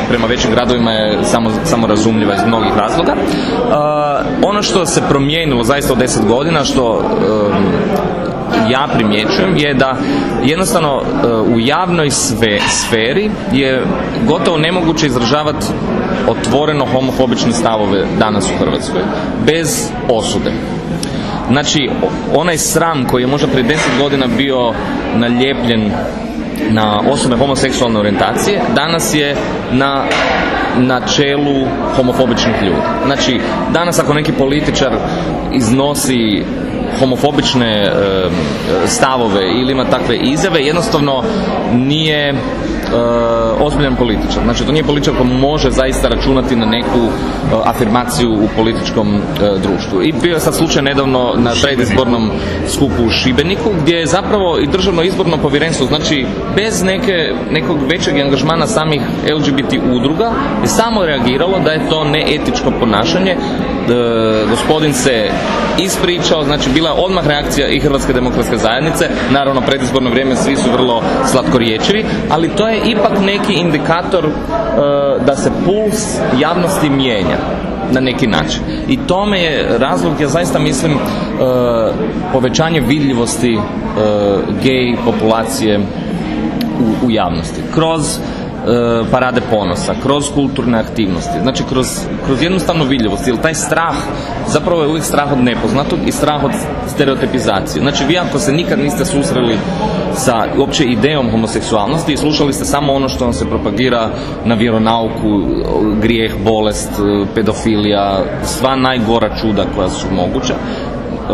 prema većim gradovima je samo, samo razumljiva iz mnogih razloga. A, ono što se promijenilo zaista od 10 godina, što e, ja primjećujem je da jednostavno e, u javnoj sve, sferi je gotovo nemoguće izražavati otvoreno homofobične stavove danas u Hrvatskoj bez osude. Znači, onaj sram koji je možda prije 10 godina bio naljepljen na osobe homoseksualne orijentacije, danas je na na čelu homofobičnih ljudi. Znači, danas ako neki političar iznosi homofobične stavove ili ima takve izjave, jednostavno nije ozbiljan političar. Znači, to nije političar koji može zaista računati na neku e, afirmaciju u političkom e, društvu. I bio je sad slučaj nedavno na predizbornom skupu u Šibeniku, gdje je zapravo i državno izborno povjerenstvo, znači bez neke, nekog većeg angažmana samih LGBT udruga, je samo reagiralo da je to neetičko ponašanje. Gospodin se ispričao, znači bila odmah reakcija i Hrvatske demokratske zajednice, naravno predizborno vrijeme svi su vrlo slatkorječivi, ali to je ipak neki indikator e, da se puls javnosti mijenja na neki način. I tome je razlog, ja zaista mislim, e, povećanje vidljivosti e, gej populacije u, u javnosti. Kroz parade ponosa, kroz kulturne aktivnosti, znači kroz, kroz jednostavnu vidljivost, jer taj strah zapravo je uvijek strah od nepoznatog i strah od stereotipizacije. Znači vi ako se nikad niste susreli sa uopće idejom homoseksualnosti i slušali ste samo ono što vam se propagira na vjeronauku, grijeh, bolest, pedofilija, sva najgora čuda koja su moguća,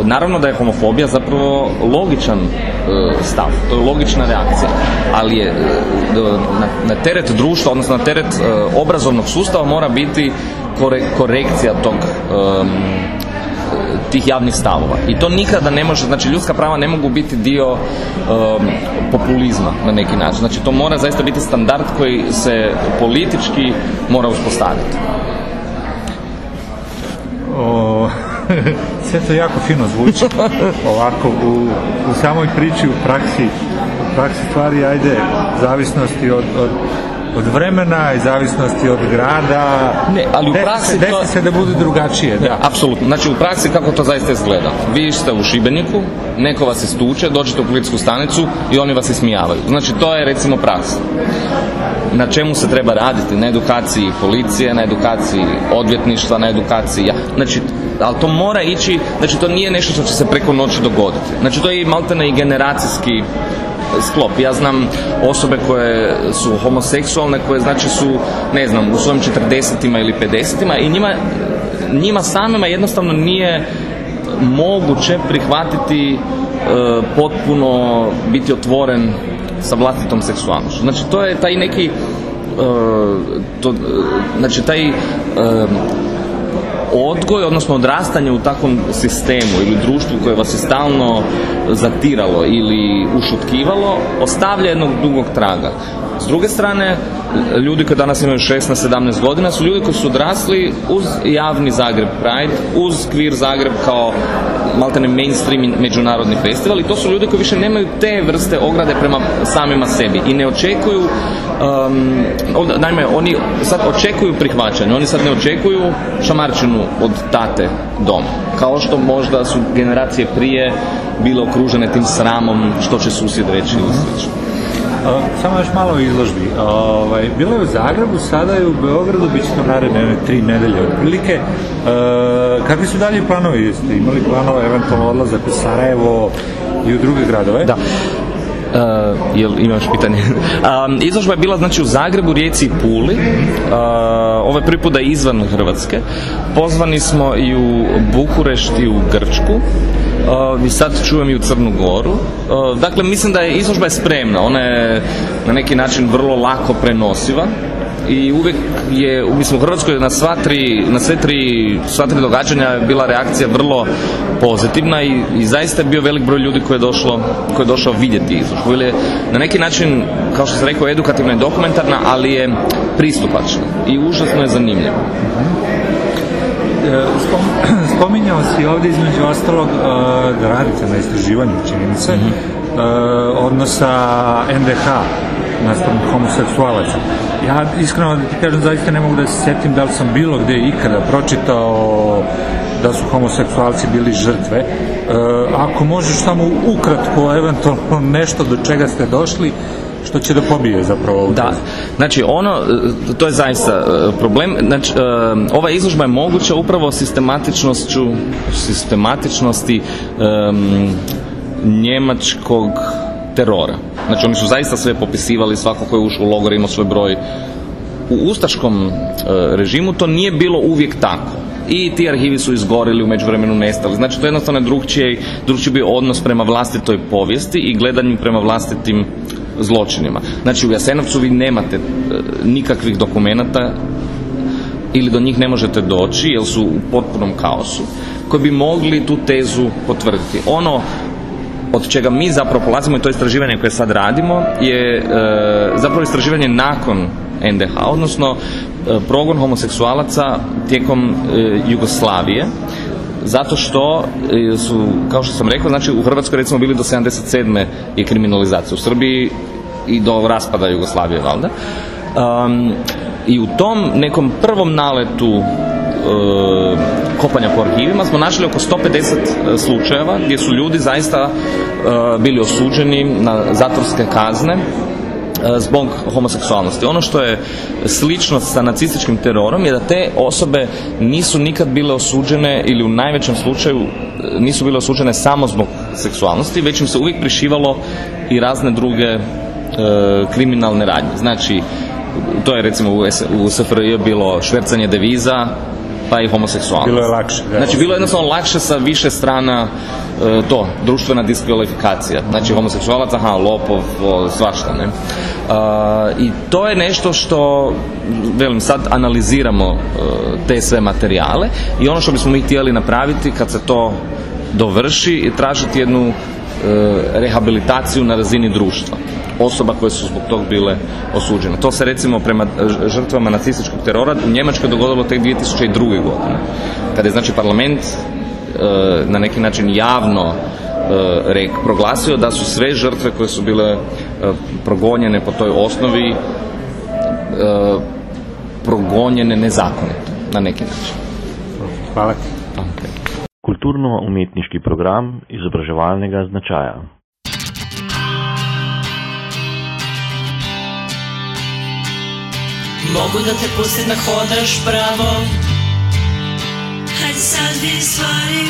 Naravno da je homofobija zapravo logičan e, stav, to je logična reakcija, ali je e, na, teret društva, odnosno na teret e, obrazovnog sustava mora biti kore, korekcija tog tih javnih stavova. I to nikada ne može, znači ljudska prava ne mogu biti dio em, populizma na neki način. Znači to mora zaista biti standard koji se politički mora uspostaviti. O, sve to jako fino zvuči. Ovako, u, u samoj priči, u praksi, u praksi stvari, ajde, zavisnosti od, od, od vremena i zavisnosti od grada. Ne, ali u Desi praksi se, to- desi se da bude drugačije, da. Apsolutno. Znači u praksi kako to zaista izgleda. Vi ste u Šibeniku, neko vas istuče, dođete u policijsku stanicu i oni vas ismijavaju. Znači to je recimo praksa. Na čemu se treba raditi? Na edukaciji policije, na edukaciji odvjetništva, na edukaciji... Znači, ali to mora ići, znači to nije nešto što će se preko noći dogoditi. Znači to je maltene i generacijski sklop. Ja znam osobe koje su homoseksualne, koje znači su, ne znam, u svojim 40 ili 50 i njima, njima samima jednostavno nije moguće prihvatiti e, potpuno biti otvoren sa vlastitom seksualnošću. Znači to je taj neki e, to, e, znači taj e, odgoj, odnosno odrastanje u takvom sistemu ili društvu koje vas je stalno zatiralo ili ušutkivalo, ostavlja jednog dugog traga. S druge strane, ljudi koji danas imaju 16-17 godina su ljudi koji su odrasli uz javni Zagreb Pride, uz Queer Zagreb kao maltene mainstream međunarodni festival i to su ljudi koji više nemaju te vrste ograde prema samima sebi i ne očekuju um, naime, oni sad očekuju prihvaćanje, oni sad ne očekuju šamarčinu od tate doma. Kao što možda su generacije prije bile okružene tim sramom što će susjed reći ili slično. Samo još malo izložbi. Ovaj, bilo je u Zagrebu, sada je u Beogradu, bit će to naredne tri nedelje otprilike. E, kakvi su dalje planovi? Jeste imali planove eventualno odlazak u Sarajevo i u druge gradove? Da. Uh, jel imaš pitanje? Izložba je bila znači u Zagrebu, Rijeci i Puli. Uh, ovo prvi put da je izvan Hrvatske. Pozvani smo i u Bukurešt i u Grčku. Uh, I sad čujem i u Crnu Goru. Uh, dakle, mislim da je izložba spremna. Ona je na neki način vrlo lako prenosiva i uvijek je, mislim u Hrvatskoj na sva tri, na sve tri, sva tri događanja je bila reakcija vrlo pozitivna i, i zaista je bio velik broj ljudi koji je došlo, koji je došao vidjeti izložbu. Ili je na neki način, kao što sam rekao, edukativna i dokumentarna, ali je pristupačna i užasno je zanimljiva. E, spom- Spominjao si ovdje između ostalog e, da radite na istraživanju, čini mi se, e, odnosa NDH naspram homoseksualaca. Ja iskreno da ti kažem, zaista ne mogu da se sjetim da li sam bilo gdje ikada pročitao da su homoseksualci bili žrtve. E, ako možeš samo ukratko, eventualno nešto do čega ste došli, što će da pobije zapravo Da, znači ono, e, to je zaista e, problem, znači e, ova izložba je moguća upravo sistematičnošću, sistematičnosti em, njemačkog terora. Znači oni su zaista sve popisivali, svako ko je ušao u logor imao svoj broj. U ustaškom režimu to nije bilo uvijek tako. I ti arhivi su izgorili, u međuvremenu nestali. Znači to je jednostavno drugčiji, drugčiji bio odnos prema vlastitoj povijesti i gledanju prema vlastitim zločinima. Znači u Jasenovcu vi nemate e, nikakvih dokumenata ili do njih ne možete doći jer su u potpunom kaosu koji bi mogli tu tezu potvrditi. Ono od čega mi zapravo polazimo i to istraživanje koje sad radimo je e, zapravo istraživanje nakon NDH, odnosno e, progon homoseksualaca tijekom e, Jugoslavije zato što e, su, kao što sam rekao, znači u Hrvatskoj recimo bili do 77. je kriminalizacija, u Srbiji i do raspada Jugoslavije, valjda. Um, I u tom nekom prvom naletu e, kopanja po arhivima smo našli oko 150 slučajeva gdje su ljudi zaista e, bili osuđeni na zatvorske kazne e, zbog homoseksualnosti. Ono što je slično sa nacističkim terorom je da te osobe nisu nikad bile osuđene ili u najvećem slučaju e, nisu bile osuđene samo zbog seksualnosti, već im se uvijek prišivalo i razne druge e, kriminalne radnje. Znači, to je recimo u, u bilo švercanje deviza, pa i homoseksualnost. Bilo je lakše. da. Znači, bilo je jednostavno lakše sa više strana e, to, društvena diskvalifikacija. Znači, homoseksualac, aha, lopov, o, svašta, ne. A, I to je nešto što, velim, sad analiziramo e, te sve materijale i ono što bismo mi htjeli napraviti kad se to dovrši i tražiti jednu e, rehabilitaciju na razini društva osoba koje su zbog tog bile osuđene. To se recimo prema e, žrtvama nacističkog terora u Njemačkoj dogodilo tek 2002. godine. Kada je znači parlament e, na neki način javno e, rek, proglasio da su sve žrtve koje su bile e, progonjene po toj osnovi e, progonjene nezakonito na neki način. Hvala ti. Kulturno-umetniški program izobraževalnega značaja. Mogu da te pustim da hodaš pravo. Hajde sad vidi stvari.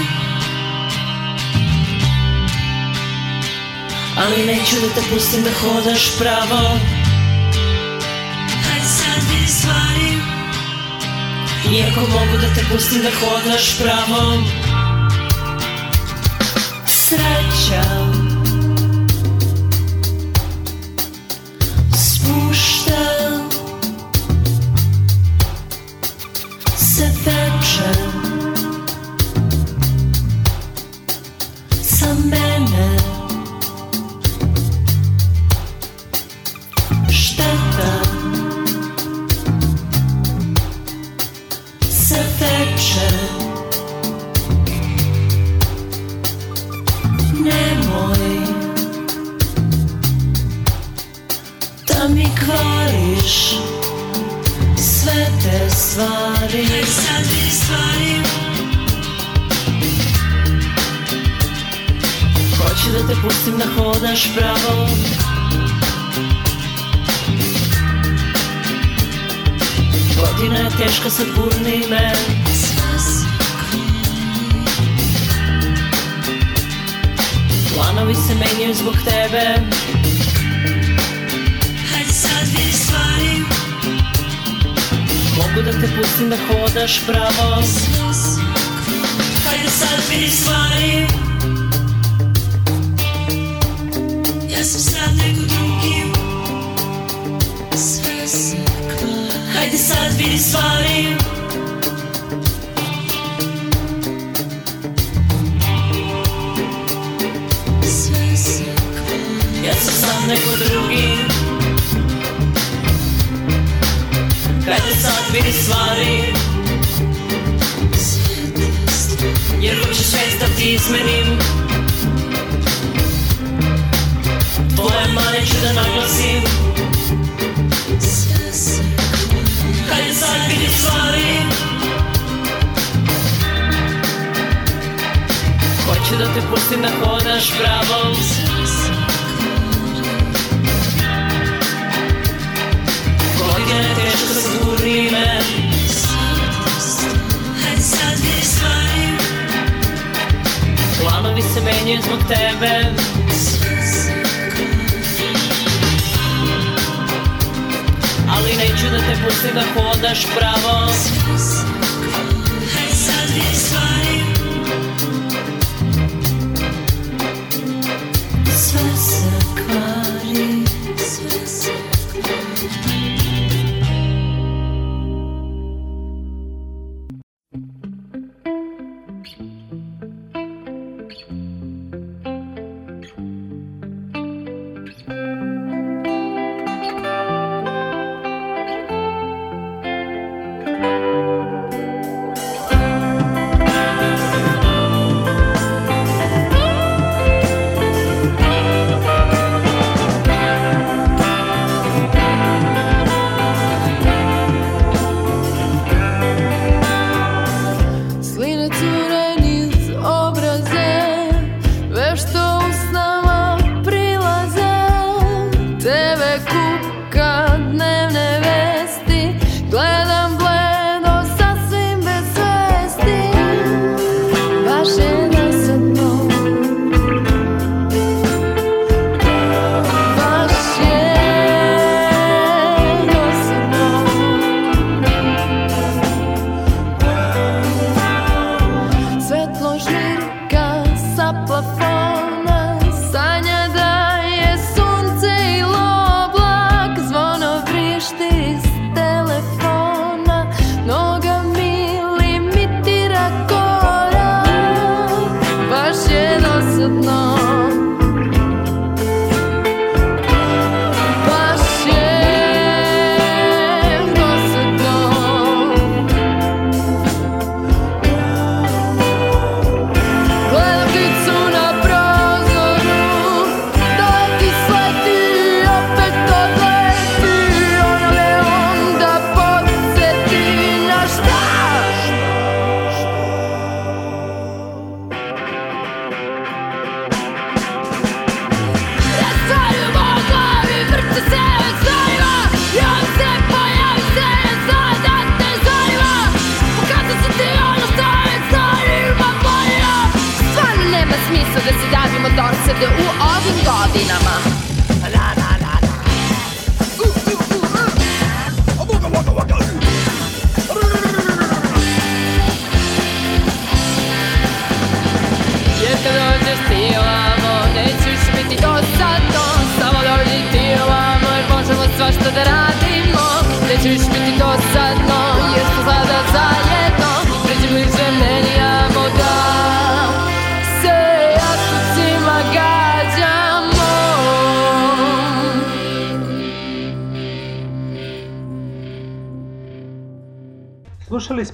Ali neću da te pustim da hodaš pravo? Hajde sad vidi stvari. Iako mogu da te pustim da hodaš pravo srecia Spójrz ten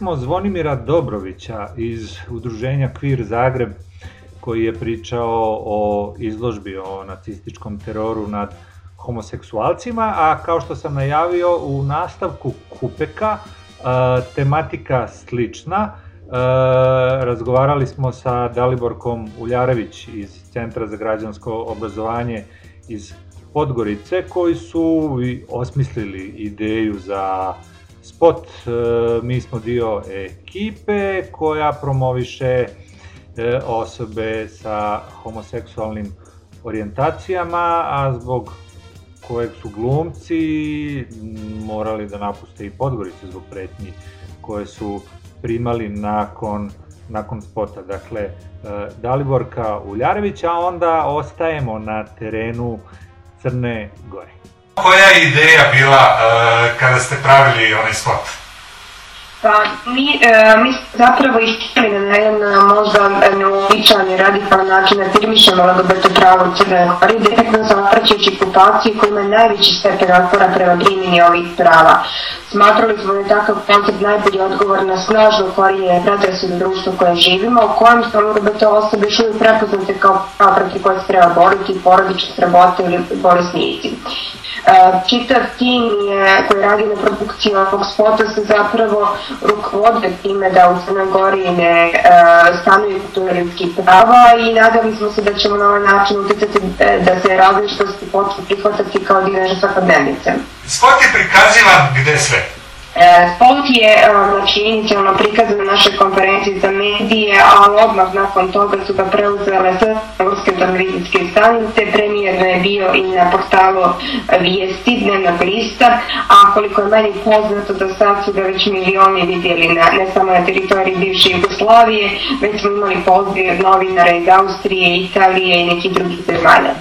smo Zvonimira Dobrovića iz udruženja Queer Zagreb koji je pričao o izložbi o nacističkom teroru nad homoseksualcima, a kao što sam najavio u nastavku Kupeka e, tematika slična. E, razgovarali smo sa Daliborkom Uljarević iz Centra za građansko obrazovanje iz Podgorice koji su osmislili ideju za Spot, e, mi smo dio ekipe koja promoviše e, osobe sa homoseksualnim orijentacijama, a zbog kojeg su glumci morali da napuste i podgorice zbog pretnji koje su primali nakon, nakon spota. Dakle, e, Daliborka Uljarević, a onda ostajemo na terenu Crne Gore. Koja je ideja bila uh, kada ste pravili onaj spot? Pa mi, e, mi zapravo ispali na jedan možda neobičan i radikalan način da firmišemo LGBT pravo u Crnoj Gori, direktno zapraćujući okupaciju koja ima najveći stepen otpora prema primjeni ovih prava. Smatrali smo da je takav koncept najbolji odgovor na snažno korijenje predrasude društva koje živimo, u kojem su LGBT osobe još uvijek prepoznate kao prava protiv koje se treba boriti, porodične srabote ili bolesnici. Čitav tim je, koji radi na produkciji ovog spota se zapravo rukovode time da u Crnoj Gori ne stanuju kulture ljudskih prava i nadali smo se da ćemo na ovaj način utjecati da se različitosti počne prihvatati kao dio svakodnevnice. Spot je prikazivan gde sve? Spot je znači, inicijalno prikazan na našoj konferenciji za medije, ali odmah nakon toga su ga preuzele sve ruske televizijske stanice. Premijerno je bio i na portalu vijesti dnevnog lista, a koliko je meni poznato do sad su ga već milioni vidjeli na, ne samo na teritoriji bivše Jugoslavije, već smo imali poziv novinara iz Austrije, Italije i nekih drugih zemalja.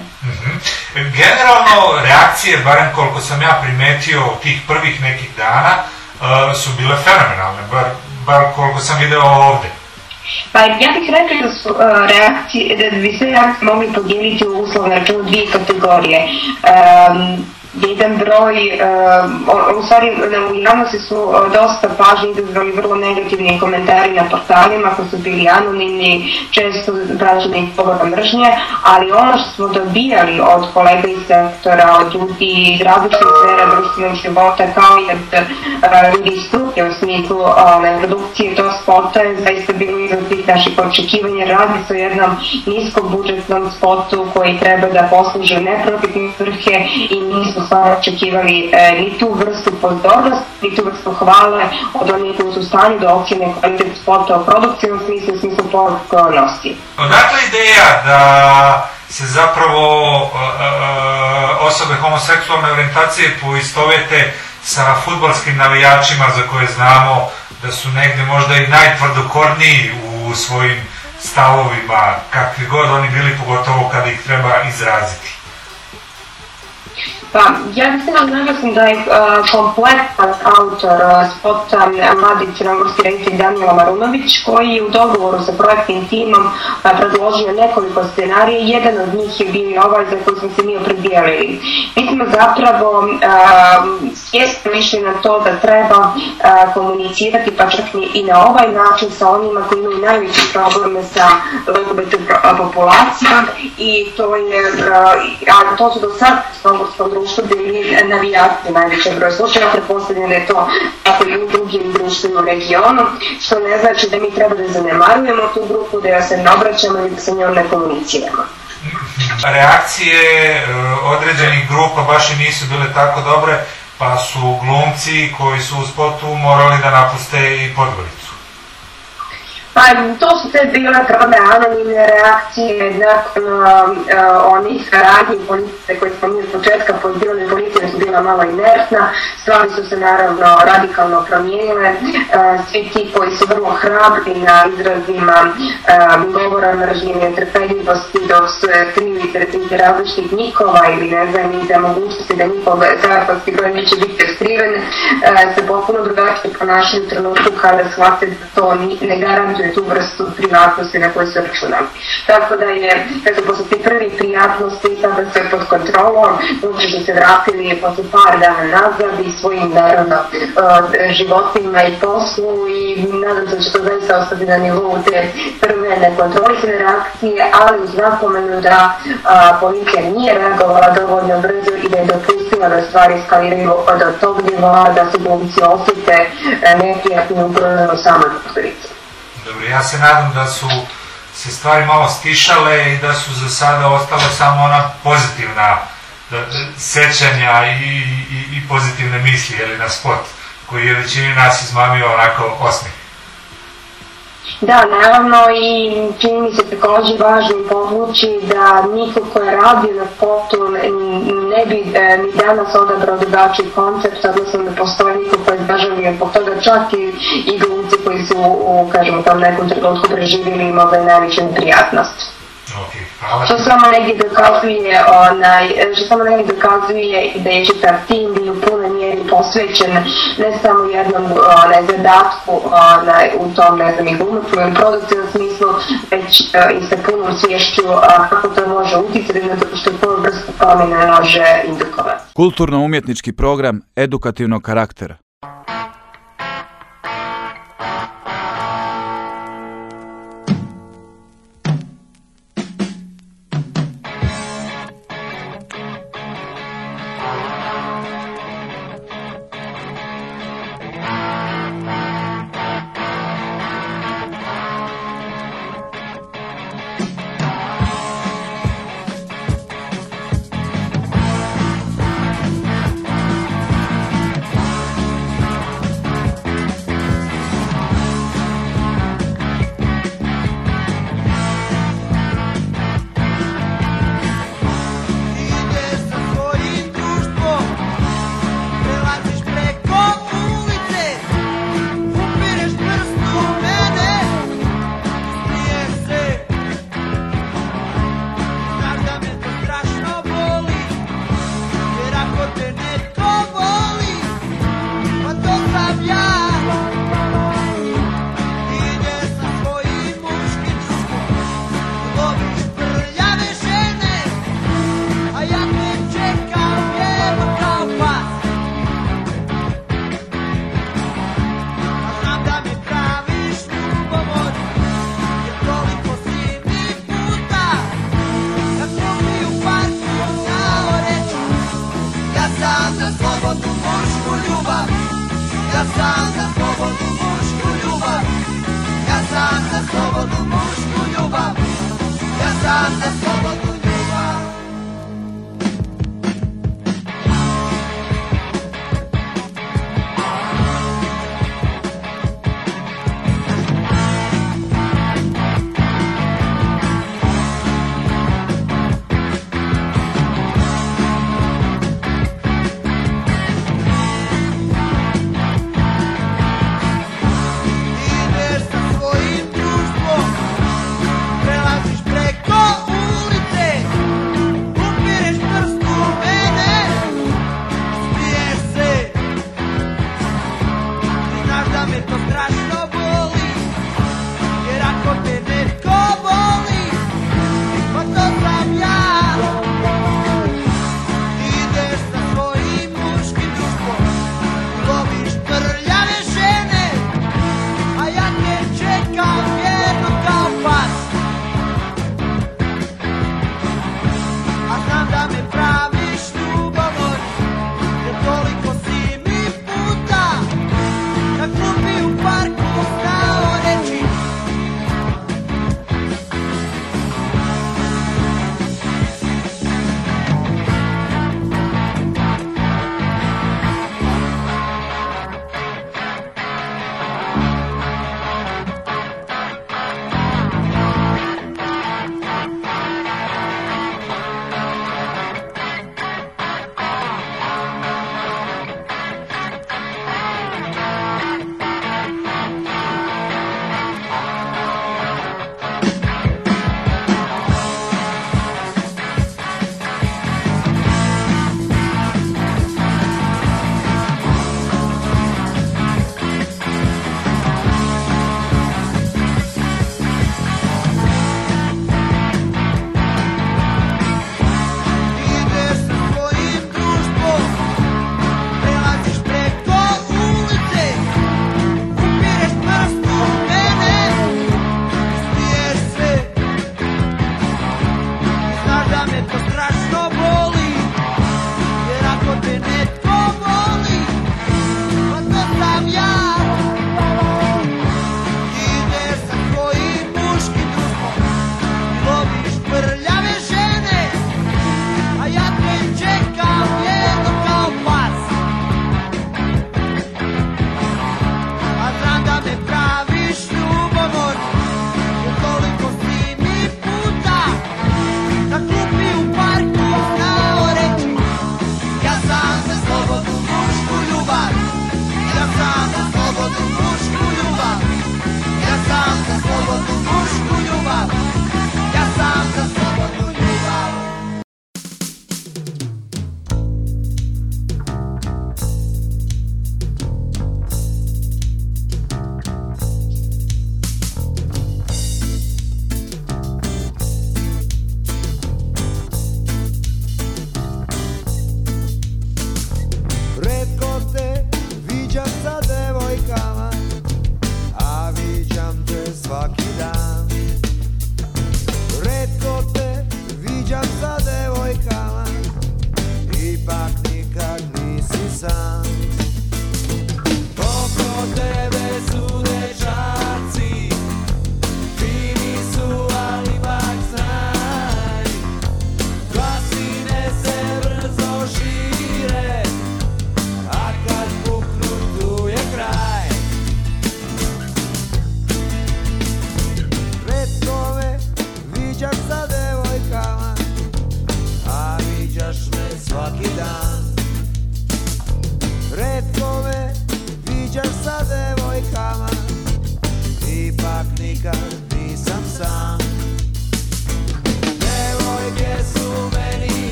Generalno, reakcije, barem koliko sam ja primetio tih prvih nekih dana, su bile fenomenalne, bar, bar koliko sam video ovde. Pa ja bih rekla da su uh, reakcije, da bi sve reakcije mogli podijeliti u uslovno dvije kategorije. Um, jedan broj, uh, u stvari u javnosti su uh, dosta pažnje izazvali vrlo negativni komentari na portalima koji su bili anonimni, često praženi iz pogoda mržnje, ali ono što smo dobijali od kolega iz sektora, od ljudi iz različitih sfera društvenog života, kao i od ljudi iz struke u smislu uh, produkcije tog spota je zaista bilo izraz tih naših očekivanja. Radi se o jednom niskobudžetnom spotu koji treba da posluže neprofitne svrhe i nismo stvarno očekivali e, ni tu vrstu pozornosti, ni tu vrstu hvale od onih koji su stanju da ocjene kvalitet spota u produkcijnom smislu, u smislu nosi. Odakle ideja da se zapravo uh, uh, osobe homoseksualne orijentacije poistovete sa futbolskim navijačima za koje znamo da su negde možda i najtvrdokorniji u svojim stavovima, kakvi god oni bili, pogotovo kada ih treba izraziti. Pa, ja bih se naglasim da je uh, kompletan autor uh, spota mladi crnogorski reditelj Danijela Marunović, koji u dogovoru sa projektnim timom predložio nekoliko scenarija. Jedan od njih je bio ovaj za koji smo se mi opredijelili. Mi smo zapravo svjesno išli na to da treba komunicirati pa čak i na ovaj način sa onima koji imaju najveće probleme sa LGBT populacijom i to je, a to su do sad crnogorskom društvu bili navijači najveće broj slučajeva, pretpostavljam da je to tako i u drugim društvima u regionu, što ne znači da mi treba da zanemarujemo tu grupu, da joj se ne obraćamo ili da sa njom ne komuniciramo. Reakcije određenih grupa baš i nisu bile tako dobre, pa su glumci koji su u spotu morali da napuste i Podgoricu. Pa to su sve bile prve anonimne reakcije nakon uh, onih radnji policije koje smo mi od početka pozivali, su bila malo inertna, stvari su se naravno radikalno promijenile, uh, svi ti koji su vrlo hrabri na izrazima uh, govora mržnje netrpeljivosti dok su krivi tih različitih nikova ili ne znam i za mogućnosti da njihove zajednosti koje neće biti uh, se potpuno drugačije ponašaju u trenutku kada shvate da to ne garantuje tu vrstu privatnosti na koju se računam. Tako da je, kada posle te prvi prijatnosti sada sve pod kontrolom, uče se vratili posle par dana nazad i svojim naravno životima i poslu i nadam se da će to zaista ostati na nivou te prve nekontrolisane reakcije, ali uz napomenu da policija nije reagovala dovoljno brzo i da je dopustila da stvari eskaliraju od tog nivoa da se glumci osjete neprijatno ugroženo samo doktorice. Dobro, ja se nadam da su se stvari malo stišale i da su za sada ostale samo ona pozitivna sećanja i, i, i pozitivne misli jeli, na spot koji je većini nas izmamio onako osmih. Da, naravno i čini mi se također važno podvući da niko ko je radio na spotu ne bi e, ni danas odabrao drugačiji koncept, odnosno ne postoji niko ko je zažalio zbog toga čak i, i glumci koji su u, kažemo, tom nekom trenutku preživjeli i mogli najveću neprijatnost. Što samo negdje dokazuje, onaj, što samo negdje dokazuje da je čitav tim bio u punoj mjeri posvećen ne samo jednom zadatku onaj, u tom, ne znam, i glumotnom ili produkcijnom smislu, već uh, i sa punom svješću kako to može utjecati na to što puno brzo promjena može indukovati. Kulturno-umjetnički program edukativnog karaktera.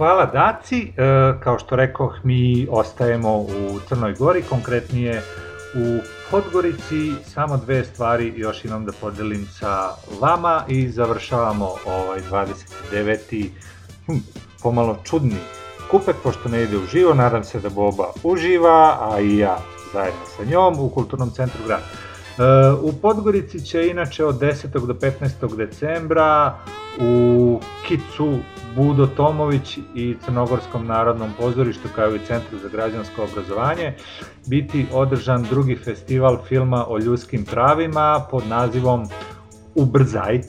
Hvala Daci, E, kao što rekoh mi ostajemo u Crnoj Gori, konkretnije u Podgorici, samo dve stvari još imam da podelim sa vama i završavamo ovaj 29. Hm, pomalo čudni kupek, pošto ne ide uživo, nadam se da Boba uživa, a i ja zajedno sa njom u Kulturnom centru grada. E, U Podgorici će inače od 10. do 15. decembra u Kicu Budo Tomović i Crnogorskom narodnom pozorištu kao i Centru za građansko obrazovanje biti održan drugi festival filma o ljudskim pravima pod nazivom Ubrzaj. E,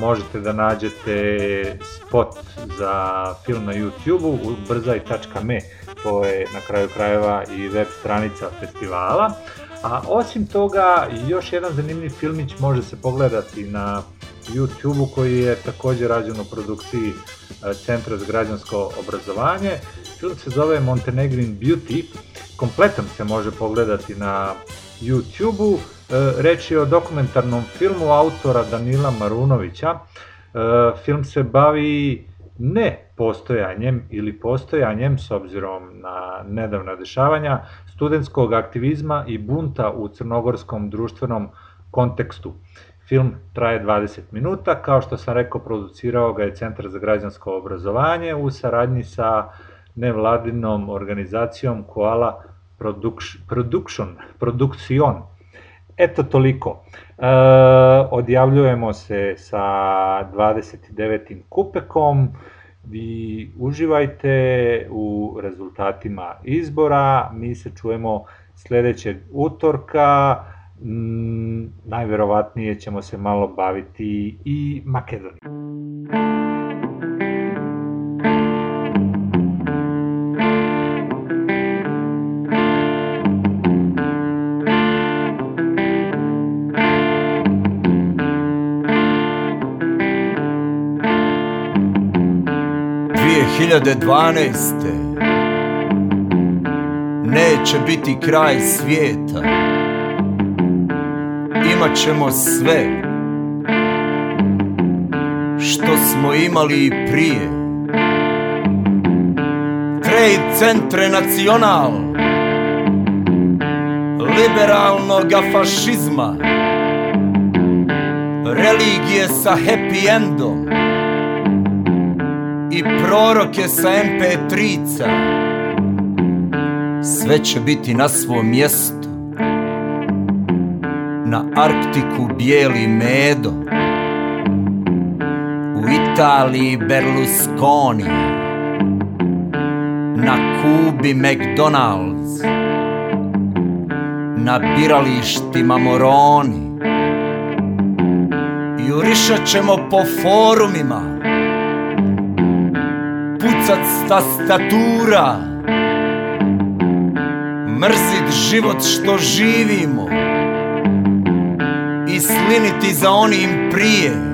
možete da nađete spot za film na YouTube-u ubrzaj.me, to je na kraju krajeva i web stranica festivala. A osim toga, još jedan zanimljiv filmić može se pogledati na YouTube-u koji je također rađen u produkciji e, Centra za građansko obrazovanje. Film se zove Montenegrin Beauty, kompletan se može pogledati na YouTube-u. E, Reč je o dokumentarnom filmu autora Danila Marunovića. E, Film se bavi ne postojanjem ili postojanjem, s obzirom na nedavna dešavanja, studentskog aktivizma i bunta u crnogorskom društvenom kontekstu. Film traje 20 minuta, kao što sam rekao, producirao ga je Centar za građansko obrazovanje u saradnji sa nevladinom organizacijom Koala Production, Produkcion. Eto toliko. E, odjavljujemo se sa 29. kupekom. Vi uživajte u rezultatima izbora. Mi se čujemo sledećeg utorka. Mm, najverovatnije ćemo se malo baviti i Makedonijom. 2012. Neće biti kraj svijeta. Imat ćemo sve Što smo imali i prije. Trade centre nacional. Liberalnog fašizma. Religije sa happy endom proroke sa MP3-ca Sve će biti na svom mjestu. Na Arktiku bijeli medo. U Italiji Berlusconi. Na Kubi McDonald's. Na biralištima Moroni. Jurišat ćemo po forumima pucat s tastatura Mrzit život što živimo I sliniti za onim prije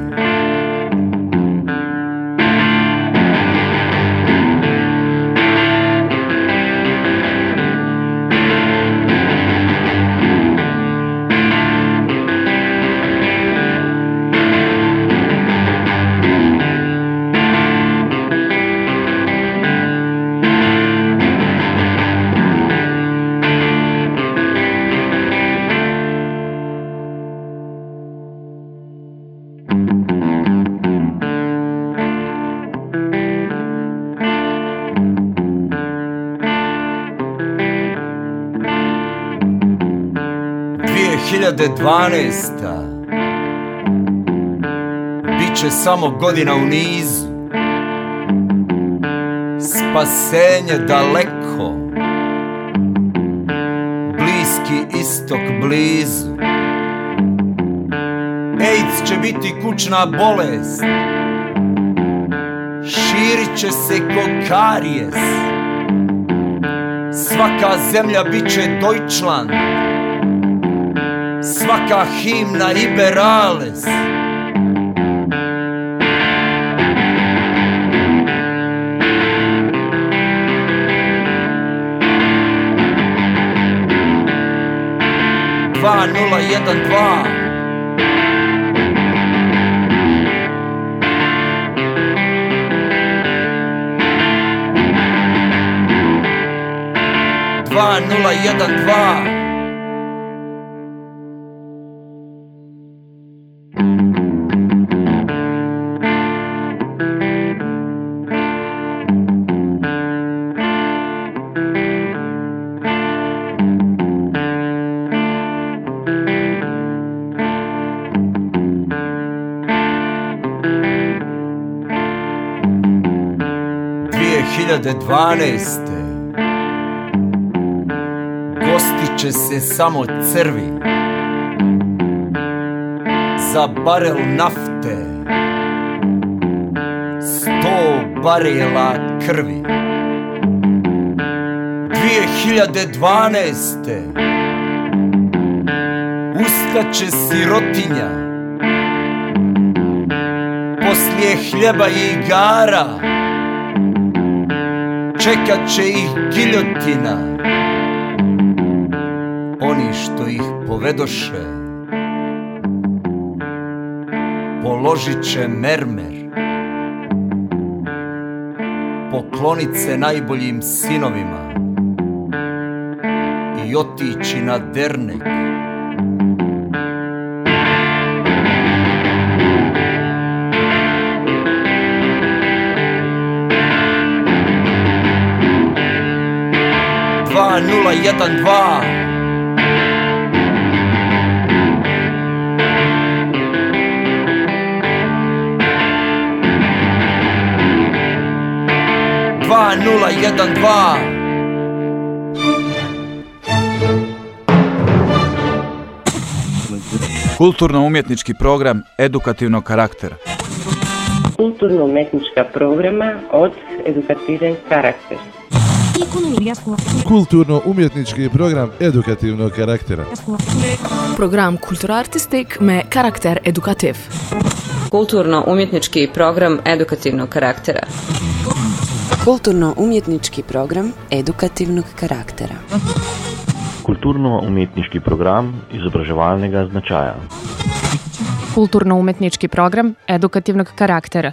2012. Biće samo godina u nizu. Spasenje daleko. Bliski istok blizu. AIDS će biti kućna bolest. Širit će se ko karijes Svaka zemlja bit će Deutschland svaka himna Iberales. Dva nula jedan dva. Dva nula jedan dva. 2012. Gostit će se samo crvi. Za barel nafte. Sto barela krvi. 2012. Uskače sirotinja. Poslije hljeba i igara čekat će ih giljotina. Oni što ih povedoše Položit će mermer Poklonit se najboljim sinovima I otići na dernek jedan dva Dva nula jedan dva Kulturno-umjetnički program edukativnog karaktera. kulturno-umetnička programa od edukativen karakter. Kulturno-umjetnički program edukativnog karaktera. Program kulturartistik me karakter edukativ. Kulturno-umjetnički program edukativnog karaktera. Kulturno-umjetnički program edukativnog karaktera. Kulturno-umetniški program izobraževalnega značaja. Kulturno-umetnički program edukativnog karaktera.